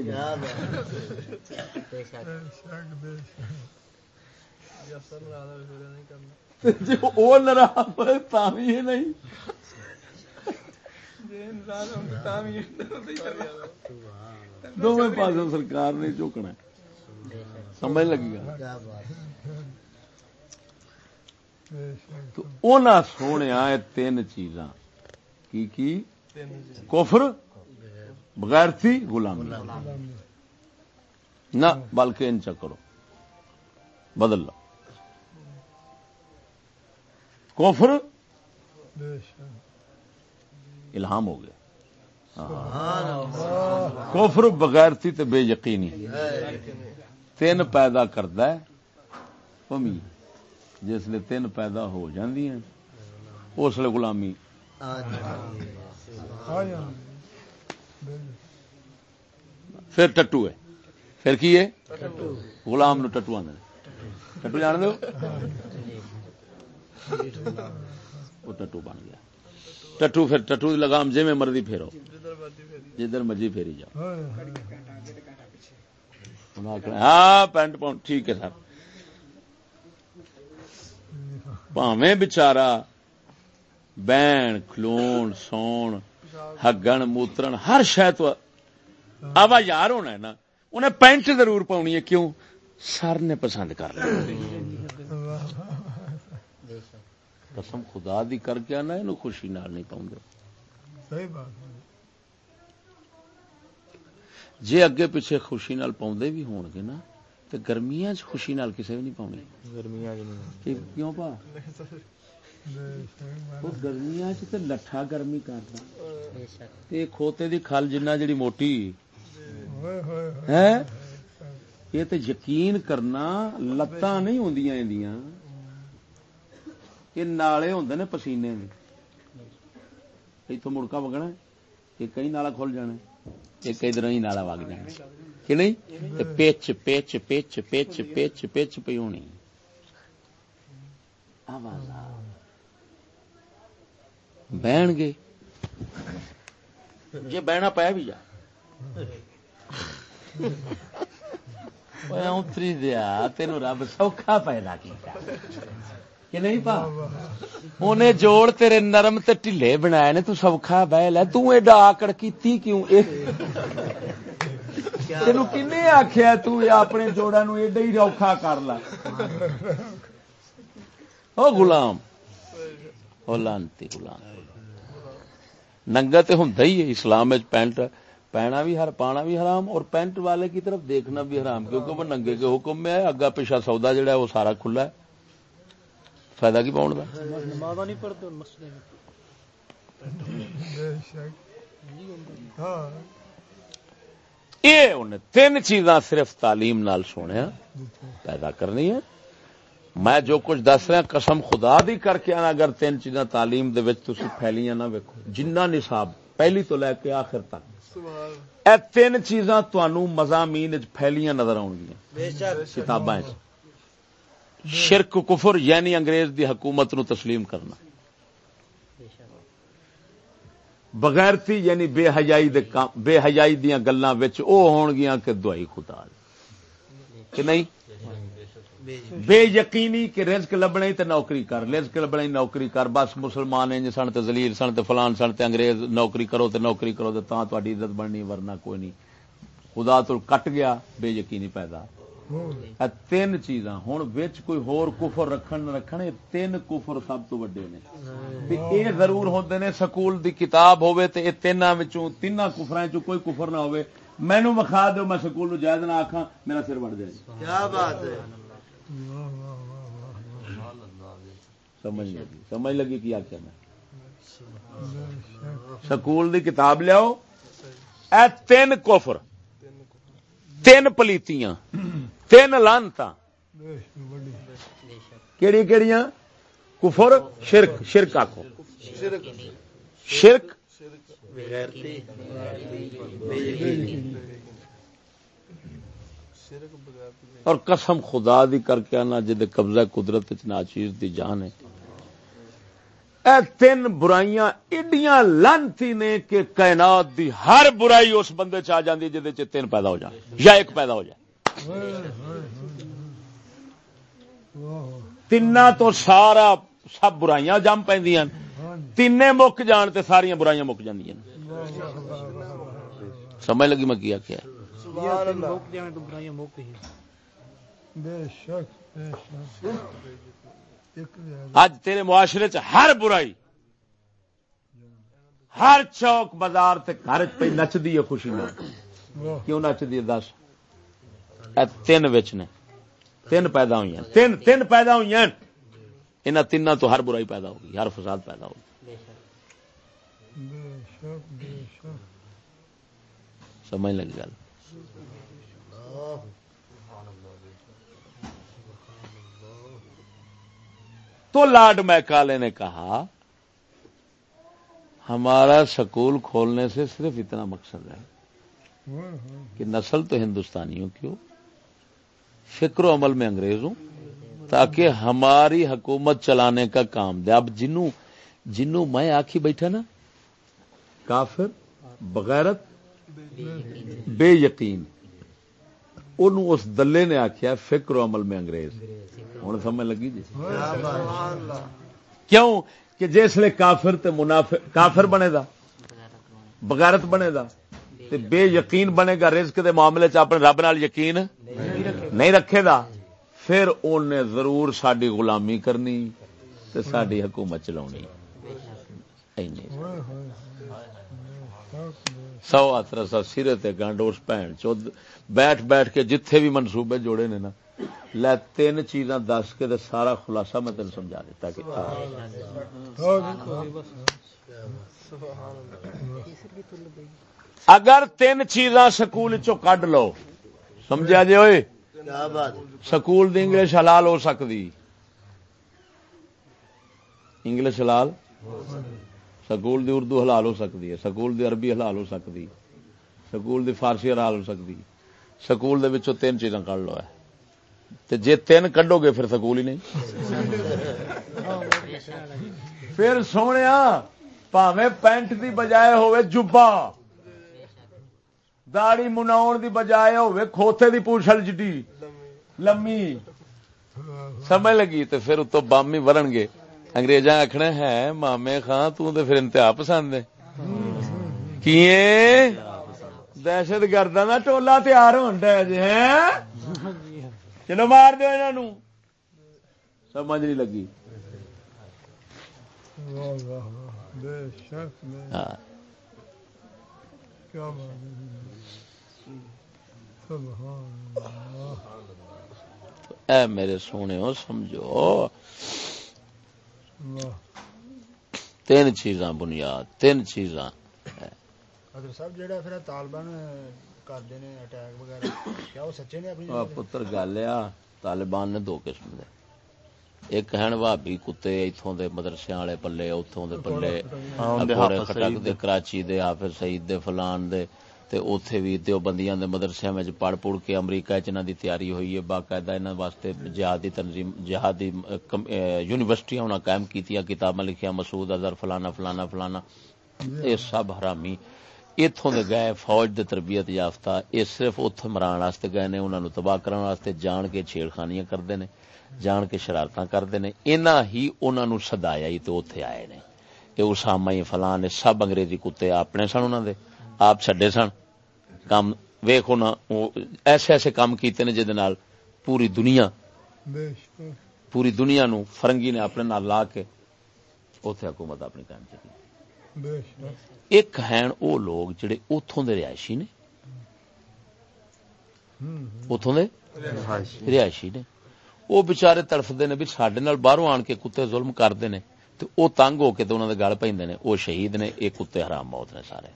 جی وہ ناراض ہوئے تا بھی یہ نہیں دونوں پاسوں سرکار نے چوکنا سمجھ لگی گا کیا بات بے شک تو اونا سونے آئے تین چیزاں۔ کی کی؟ کفر، بغیرتی، غلامی۔ نہ، بلکہ ان چکرو بدل لو۔ کفر، الہام ہو گیا کفر، بغیرتی تے بے یقینی۔ تین پیدا کردا ہے۔ امید جس لیے تین پیدا ہو جاندی ہیں، اس لیے غلامی۔ پھر ٹٹو ہے۔ پھر کی ہے؟ غلام نو ٹٹو آدھے ٹٹو جان دو وہ ٹٹو بن گیا۔ ٹٹو پھر ٹٹو لگام جی میں مرضی پھیرو۔ جدھر مرضی پھیری جاؤ۔ ہاں پینٹ پاؤنٹ ٹھیک ہے سر بچارا بہن کھلون سون ہگن موترن ہر شہ تو آوا یار ہونا ہے نا انہیں پینٹ ضرور پاؤنی ہے کیوں سر نے پسند کر لیا قسم خدا دی کر کے آنا یہ خوشی نال نہیں پاؤں ہے جے اگے پیچھے خوشی نال پاؤندے بھی ہون گے نا تے گرمیاں چ خوشی نال کسے بھی نہیں پاونی گرمیاں نہیں۔ کہ کیوں پا؟ وہ گرمیاں چ تے لٹھا گرمی کردا تے کھوتے دی کھل جنہ جڑی موٹی۔ ہے یہ تے یقین کرنا لتاں نہیں ہوندیاں ایندیاں یہ نالے ہوندے نے پسینے دے۔ ایتھوں مڑکا وگنا ہے، کئی نالا کھل جانا ہے، ایک ادھر ہی نالا وگ جانا ہے۔ کہ نہیں؟ تے پچ پچ پچ پچ پچ پچ پی ہونی آواز بہن گے جی بہنا پایا بھی جا۔ اونتری دیا تینو رب سوکھا پیدا کیتا۔ کہ نہیں پا؟ جوڑ تیرے نرم تے ٹھلے بنائے نے تو سوکھا بہ لے تو ایڈا آکڑ کیتی کیوں؟ آکھیا تو اے اپنے جوڑا نو ایڈا ہی روکھا کر لا او غلام او لانتی غلام ننگا تے ہوندا ہی ہے اسلام وچ پینٹ پہنا بھی ہر پانا بھی حرام اور پینٹ والے کی طرف دیکھنا بھی حرام کیونکہ وہ ننگے کے حکم میں ہے اگا پیچھا سودا جڑا ہے وہ سارا کھلا ہے فائدہ کی پاؤن دا نماز نہیں پڑھتے ان مسئلے میں بے شک ہاں یہ انہیں تین چیزاں صرف تعلیم نال سونے پیدا کرنی ہے میں جو کچھ دس رہا قسم خدا دی کر کے آنا اگر تین چیزاں تعلیم دے وچ تسی پھیلیاں نہ ویکھو۔ جنہ نصاب پہلی تو لے کے آخر تک۔ اے تین چیزاں تانوں مضامین وچ پھیلیاں نظر آن گیاں کتاباں وچ۔ شرک کفر یعنی انگریز دی حکومت نو تسلیم کرنا۔ بغیرتی یعنی بے حیائی دے کام بے حیائی دیاں گلاں وچ او ہون گیاں کہ دعائی خدا کہ نہیں؟ بے یقینی کہ رزق لبنا ہی تے نوکری کر، رزق لبنا ہی نوکری کر، بس مسلمان انج سن تے ذلیل سن تے فلان سن تے انگریز نوکری کرو تے نوکری کرو تے تاں تہاڈی عزت بننی ورنہ کوئی نہیں۔ خدا تو کٹ گیا، بے یقینی پیدا۔ تین چیزاں۔ ہن وچ کوئی ہور کفر رکھن نہ رکھن یہ تین کفر سب تو وڈے نے۔ اے ضرور ہوندے نے سکول دی کتاب ہوے تے اے تیناں وچوں تیناں کفراں چوں کوئی کفر نہ ہوے مینوں مخا دیو میں سکول نو جائز نہ آکھاں میرا سر وڑ جائے۔ کیا بات ہے؟ سمجھ لگی۔ سمجھ لگی کیا کیا میں؟ سکول دی کتاب لیاؤ۔ اے تین کفر۔ تین پلیتیاں، تین لانتا کیڑی کیڑیاں؟ کفر، شرک شرک آکو شرک؟ اور قسم خدا دی کر کے آنا جد قبضہ قدرت وچ ناچیز دی جان ہے۔ اے تین برائیاں ایڈیاں لانتی نے کہ کائنات دی ہر برائی اس بندے چ آ جاندی جدے چ تین پیدا ہو جان یا ایک پیدا ہو جائے تین تو سارا سب برائیاں جم پیندیاں۔ تین مک جان تے ساریاں برائیاں مک جاندیاں۔ سمجھ لگی میں کیا کیا بے شک بے اج تیرے معاشرے چ ہر برائی، ہر چوک بازار تے گھر پہ نچدی ہے خوشی میں کیوں نچدی ہے دس؟ تین وچ نے۔ تین پیدا ہوئی ہیں۔ تین تین پیدا ہوئی ہیں۔ انہاں تیناں تو ہر برائی پیدا ہوگی، ہر فساد پیدا ہوگی۔ سمجھ لگی گل؟ تو لارڈ میکالے نے کہا، ہمارا سکول کھولنے سے صرف اتنا مقصد ہے کہ نسل تو ہندوستانیوں کی ہو، فکر و عمل میں انگریز ہوں تاکہ ہماری حکومت چلانے کا کام دے۔ اب جنوں جنوں میں آخی بیٹھا نا، کافر، بغیرت، بے یقین، انہوں اس دلے نے آخیا فکر و عمل میں انگریز۔ ہوں سمجھ لگی جی؟ کیوں کہ جسے کافر تے منافق، کافر بنے دا، بغیرت بنے دا، تے بے یقین بنے گا، رزق دے معاملے چ اپنے رب نال یقین نہیں رکھے دا، پھر انہیں ضرور ساری غلامی کرنی تے ساری حکومت چلانی سو اتر سو سرے تے گنڈ اس بیٹھ بیٹھ کے جتھے بھی منصوبے جوڑے نے نا لے تین چیزاں دس کے سارا خلاصہ میں تین سمجھا دیتا کہ اگر تین چیزاں سکول چو کڈ لو سمجھا جی ہوئے سکول دی انگلش حلال ہو سکتی انگلش حلال سکول دی اردو حلال ہو سکتی ہے سکول دی عربی حلال ہو سکتی سکول دی فارسی حلال ہو سکتی سکول دے وچوں تین چیزاں کڈ لو ہے جے تین کڈو گے پھر سکول ہی نہیں۔ پھر سونے پاوے پینٹ دی بجائے ہوئے جبا۔ داڑی مناؤ دی بجائے ہوئے کھوتے دی پوچھل جڈی۔ لمی۔ سمجھ لگی تو پھر اتو بامی ورن گے۔ انگریزاں آخنا ہے مامے خان تو تے پھر انتہا پسند ہے۔ کیے؟ دہشت گرداں دا ٹولا تیار ہون ڈے جی ہیں؟ چلو مار دو انہاں سمجھ نہیں لگی۔ ہاں۔ اے میرے سونے ہو سمجھو۔ تین چیزاں بنیاد، تین چیزاں۔ صاحب جڑا طالبان ਕਰਦੇ ਨੇ ਅਟੈਕ ਵਗੈਰਾ ਕਿਆ ਉਹ ਸੱਚੇ ਨੇ ਆਪਣੀ ਆ ਪੁੱਤਰ ਗੱਲ ਆ ਤਾਲਿਬਾਨ ਨੇ ਦੋ ਕਿਸਮ ਦੇ ਇੱਕ ਹਨ ਵਾਬੀ ਕੁੱਤੇ ਇੱਥੋਂ ਦੇ ਮਦਰਸਿਆਂ ਵਾਲੇ ਪੱਲੇ ਉੱਥੋਂ ਦੇ ਪੱਲੇ ਹਾਂ, ਉਹਦੇ ਅਗੋਰੇ ਹਾਫਿਜ਼ ਖਟਕ ਸਈਦ ਦੇ ਕਰਾਚੀ ਦੇ ਹਾਫਿਜ਼ ਸਈਦ ਦੇ ਫਲਾਨ ਦੇ ਤੇ ਉੱਥੇ ਵੀ ਤੇ ਉਹ ਬੰਦੀਆਂ ਦੇ ਮਦਰਸਿਆਂ ਵਿੱਚ ਪੜ ਪੁੜ ਕੇ ਅਮਰੀਕਾ ਚ ਇਹਨਾਂ ਦੀ ਤਿਆਰੀ ਹੋਈ ਹੈ ਬਾਕਾਇਦਾ ਇਹਨਾਂ ਵਾਸਤੇ ਜਿਹਾਦੀ ਤਨਜ਼ੀਮ ਜਿਹਾਦੀ ਅ, ਕਮ- ਅ, ਯੂਨੀਵਰਸਿਟੀਆਂ ਉਹਨਾਂ ਕਾਇਮ ਕੀਤੀਆਂ ਕਿਤਾਬਾਂ اتوں دے گئے فوج دے تربیت یافتہ یہ صرف اتوں مران واسطے گئے نے انہاں نو تباہ کرن واسطے جان کے چھیڑخانیاں کردے نے جان کے شرارتاں کردے نے انہاں ہی انہاں نو صدایا ہی تے اوتھے آئے نے۔ کہ اسامہ ہی فلاں نے سب انگریزی کتے اپنے سن انہاں دے آپ چھڈے سن۔ کام ویکھو نا ایسے ایسے کام کیتے نے جے نال پوری دنیا پوری دنیا نو فرنگی نے اپنے نال لا کے اوتھے حکومت اپنی قائم کی ایک ہیں او لوگ جڑے اتوں دے رہائشی نے۔ اتوں دے رہائشی نے۔ وہ بچارے تڑفتے نے بھی سڈے نال آن کے کتے ظلم کرتے ہیں تو وہ تنگ ہو کے تو انہوں دے گل پیندے وہ شہید نے یہ کتے حرام موت نے سارے۔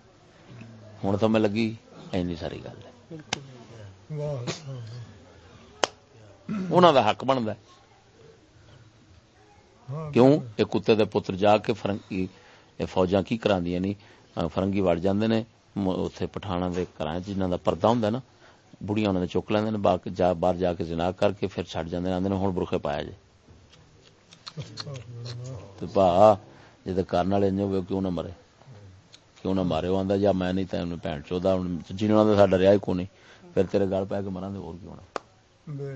ہوں تو میں لگی اینی ساری گل ہے۔ انہوں دا حق بنتا کیوں؟ یہ کتے دے پتر جا کے فرنگی یہ فوجاں کی دیا نی فرنگی وڑ جانے نے اوتھے پٹھاناں دے گھراں پردہ ہوندا نا بڑیاں انہاں نے چوک لیندے باہر جا کے زنا کر کے پھر چھڈ جاندے نے آندے برخے پایا جے با جے تے والے انجو کیوں نہ مرے کیوں نہ مارے او آندا یا میں نہیں تے انہوں بہن چودا جنہاں ساڈا رہیا ہی نہیں پھر تیرے گل پے کے مراں تے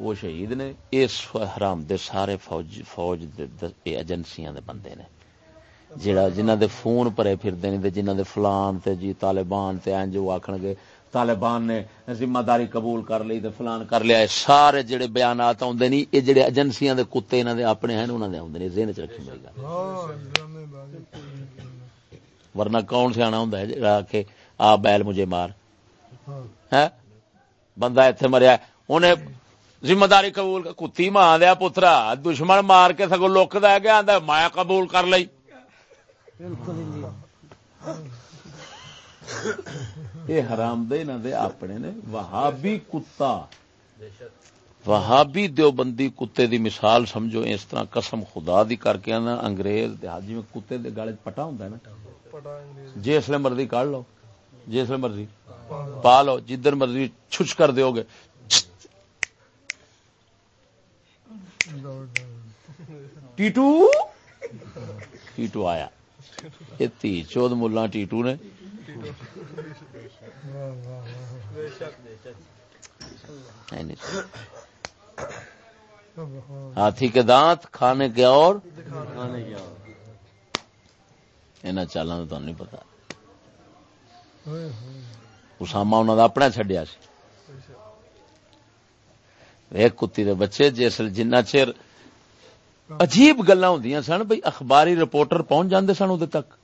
وہ شہید نے اس حرام دے سارے فوج فوج ایجنسیاں دے بندے نے جڑا جنہ دے فون پرے پھر نہیں تے جنہ دے فلان تے جی طالبان تے انج او آکھن طالبان نے ذمہ داری قبول کر لی تے فلان کر لیا سارے جڑے بیانات اوندے نہیں اے جڑے ایجنسیاں دے کتے انہاں دے اپنے ہیں، انہاں دے اوندے نہیں ذہن وچ رکھی میری گل ورنہ کون سیاںا ہوں ہے جڑا کہ آ بیل مجھے مار۔ ہے بندہ ایتھے مریا انہیں ذمہ داری قبول کتی ماں دیا پترا، دشمن مار کے سگو لوکدا ہے کہ آندا میں قبول کر لئی۔ یہ حرام دے نہ دے اپنے نے۔ وہابی کتا۔ وہابی دیوبندی کتے دی مثال سمجھو اس طرح قسم خدا دی کر کے نا انگریز دیہات میں کتے دے گل پٹا ہوندا ہے نا۔ جس جی لے مرضی کڈ لو۔ جی جس لے مرضی۔ پا لو۔ جدھر مرضی چھچ کر دیو گے۔ ٹیٹو۔ ٹیٹو آیا۔ یہ تی چود ملا ٹیٹو نے۔ ہاتھی کے دانت، کھانے کے اور؟ انہوں چالاں تو نہیں پتا۔ اسامہ انہوں نے اپنا چڈیا ایک کتی دے بچے، جس جنہ چیر عجیب گلا ہوں سن بھائی اخباری رپورٹر پہنچ جاندے سن ادھر تک۔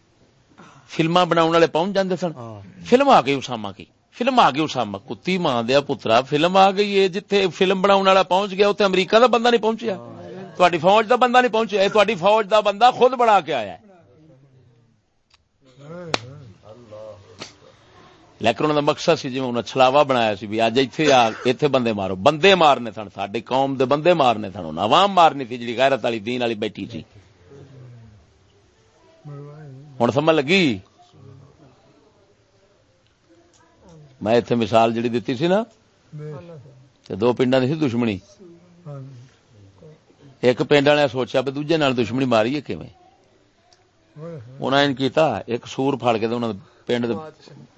فلما بنا والے پہنچ جاندے سن۔ ہاں۔ فلم آ گئی اسامہ کی۔ فلم آ گئی اسامہ۔ کتی ماں دیا پترا فلم آ گئی ہے جتھے فلم بنا والا پہنچ گیا اتنے امریکہ دا بندہ نہیں پہنچیا۔ ہاں۔ تاری فوج دا بندہ نہیں پہنچیا تاری فوج دا بندہ خود بنا کے آیا ہے۔ لیکن انہوں دا مقصد سی جی انہیں چھلاوا بنایا سی بھی اج ایتھے ایتھے بندے مارو۔ بندے مارنے سن ساڈے قوم دے بندے مارنے سن عوام مارنی سی جڑی غیرت والی دین والی بیٹھی سی ہن سمجھ لگی؟ میں ایتھے مثال جڑی دتی سی نا دو پنڈا دی سی دشمنی۔ ایک پنڈ والے سوچیا بھی دوجے نال دشمنی ماری ہے کیویں؟ انہاں کیتا، ایک سور پھڑ کے پنڈ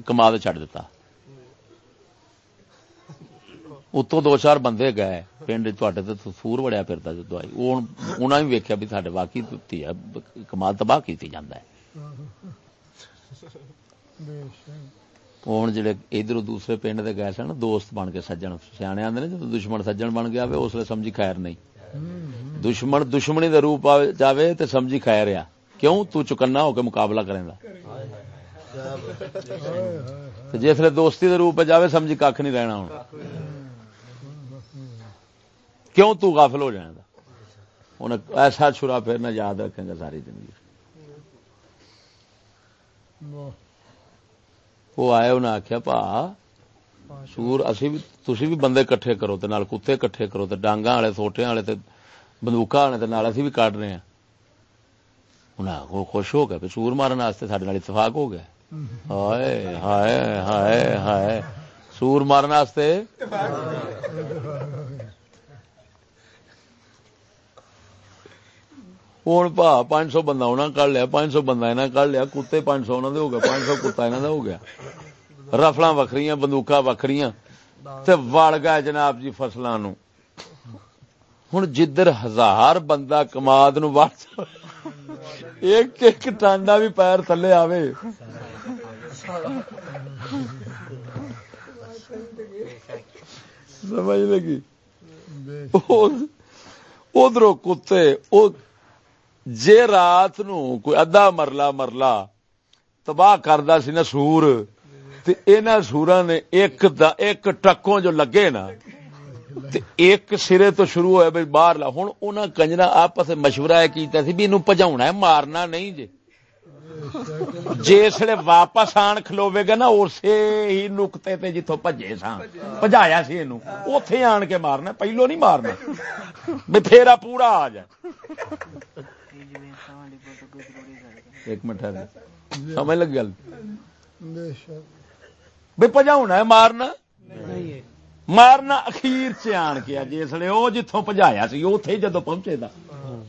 کما چڈ دتا اتوں دو چار بندے گئے پنڈ سور وڑیا پھرتا جو دوائی انہوں نے ویکیا بھی سارے واقعی ہے کمال تباہ کیتی جانا ہوں جی ادھر دوسرے پنڈ دے گئے سن دوست بن کے سجن سیانے آدھے نے جب دشمن سجن بن گیا اس لیے سمجھی خیر نہیں دشمن دشمنی دے روپ جاوے تے سمجھی خیر آ کیوں تو ہو کے مقابلہ کریں گا جسے دوستی کے روپ جاوے سمجھی کھ نہیں رہنا ہوں کیوں تو غافل ہو جائیں انہیں ایسا چھرا نہ یاد رکھیں گا ساری زندگی وہ آئے انہیں آخیا پا سور اسی بھی تسی بھی بندے کٹھے کرو تے نال کتے کٹھے کرو تے ڈانگا والے سوٹے والے تے والے تے نال اسی بھی کاٹنے ہیں انہیں وہ خوش ہو گئے سور مارنے سارے اتفاق ہو گیا ہائے ہائے ہائے سور مارنا واسطے۔ ہوں پا، پانچ سو بندہ انہیں کر لیا، پانچ سو بندہ انہیں کر لیا۔ کتے پانچ سو انہوں ہو گیا پانچ سو کتا انہوں نے ہو گیا۔ رفڑا وکری بندوقا وکری وڑ گیا جناب جی فصلوں ہوں جدھر ہزار بندہ کماد نو ایک ایک ٹانڈا بھی پیر تھلے آوے۔ سمجھ لگی ادھر کتے جے رات نو کوئی ادھا مرلا مرلا تباہ کردا سی نا سور تے انہاں نے ایک دا ایک ٹکوں جو لگے نا تے ایک سرے تو شروع ہوئے باہر لا انہیں انہاں کنجرا آپس مشورہ کیا سی بھی اینو پجاونا ہے مارنا نہیں جے جسے واپس آن کھلوے گا نا، اسے ہی نقطے تے جتوں بھجے سا بجایا سی یہ اتے آن کے مارنا، پہلو نہیں مارنا۔ بھی پورا آ جائے۔ ایک منٹ سمجھ لگ گل بھی پجاؤنا ہے مارنا؟ مارنا اخیر چ آن کے جسے وہ جتوں پجایا سی اتے جدو پہنچے دا۔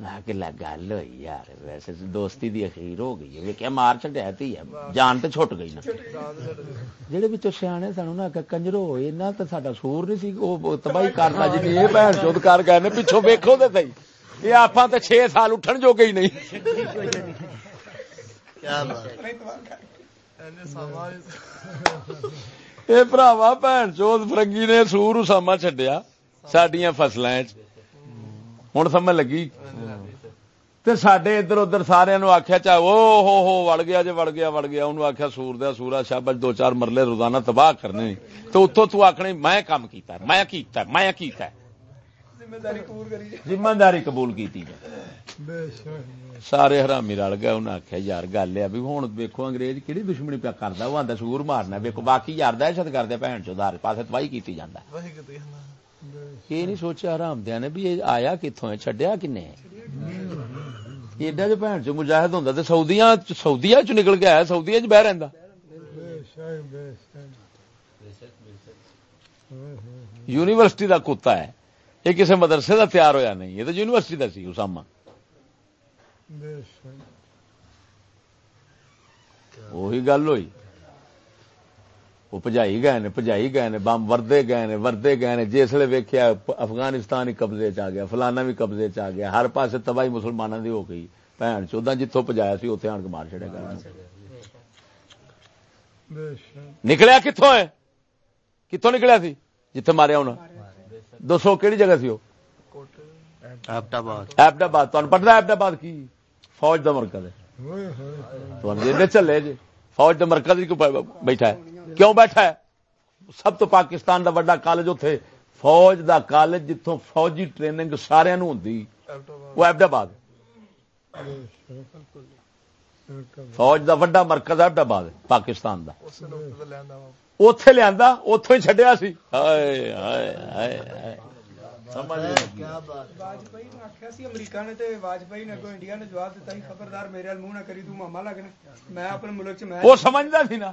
گل یار ویسے دوستی اخیر ہو گئی ہے۔ مار چڈیا تھی جان تو چھٹ گئی نا۔ جڑے بچوں سیانے سن کنجرو اینا تے سور نہیں تباہی کرنا جی۔ اے چود کر گئے نے پیچھے ویکھو تے یہ آپاں تے 6 سال اٹھن جو گئی نہیں۔ براوا بھن چوت بھراوا فرنگی نے سور اسامہ چڈیا سڈیا فصلیں ہوں سمجھ لگی تے سڈے ادھر ادھر سارے آخیا چاہے او ہو وڑ گیا جی وڑ گیا وڑ گیا انہوں آخیا سور دیا سورا شابش دو چار مرلے روزانہ تباہ کرنے تو اتوں تو آخنی میں کام کیتا میں کیتا میں کیتا ہے داری قبول کی سارے حرامی رل گئے انہیں آخیا یار گل ہے بھی ہوں ویکو انگریز کہڑی دشمنی پیا کرتا وہ آتا سور مارنا ویکو باقی یار دہشت کرتے بھن چار پاسے تباہی کی جانا یہ نہیں سوچا آرام دیا نے بھی یہ آیا کتوں ہے چڈیا کن جو بھن چ مجاہد ہوں سعودیا سعودیا چ نکل کے آیا سعودیا چ بہ رہا یونیورسٹی دا کتا ہے۔ یہ کسی مدرسے دا تیار ہویا نہیں، یہ تو یونیورسٹی دا سی، اسامہ۔ وہی گل ہوئی۔ وہ پجائی گئے نے پجائی گئے نے بم وردے گئے نے وردے گئے نے جس ویلے ویکیا افغانستان ہی قبضے چ گیا فلانا بھی قبضے چ گیا ہر پاسے تباہی مسلمانوں دی ہو گئی۔ بھن چودہ جتوں پجایا سی اتنے آن کے مار چڑیا گیا نکلیا کتوں ہے؟ کتوں نکلیا سی؟ جتھے ماریا ہونا۔ دسو کہڑی جگہ سی وہ؟ پتا ایبڈ کی؟ فوج کا مرکز ہے۔ چلے جی۔ فوج کا مرکز بیٹھا ہے۔ کیوں بیٹھا ہے؟ سب تو پاکستان دا وڈا کالج اتے فوج دا کالج جتوں فوجی ٹریننگ سارے ہوں وہ ایبڈ آباد فوج دا وڈا مرکز ایبڈ آباد پاکستان دا۔ اتے لیا اتوں ہی چڈیا میں اپنے ملک سی نا۔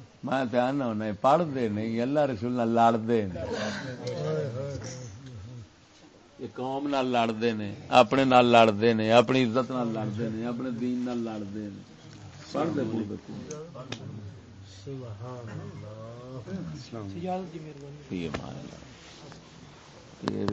میں دھیان ہونا پڑھتے نہیں اللہ رسول لڑتے قوم لڑتے ہیں اپنے لڑتے ہیں اپنی عزت لڑتے ہیں اپنے دین لڑتے ہیں پڑھتے پڑھتے یہ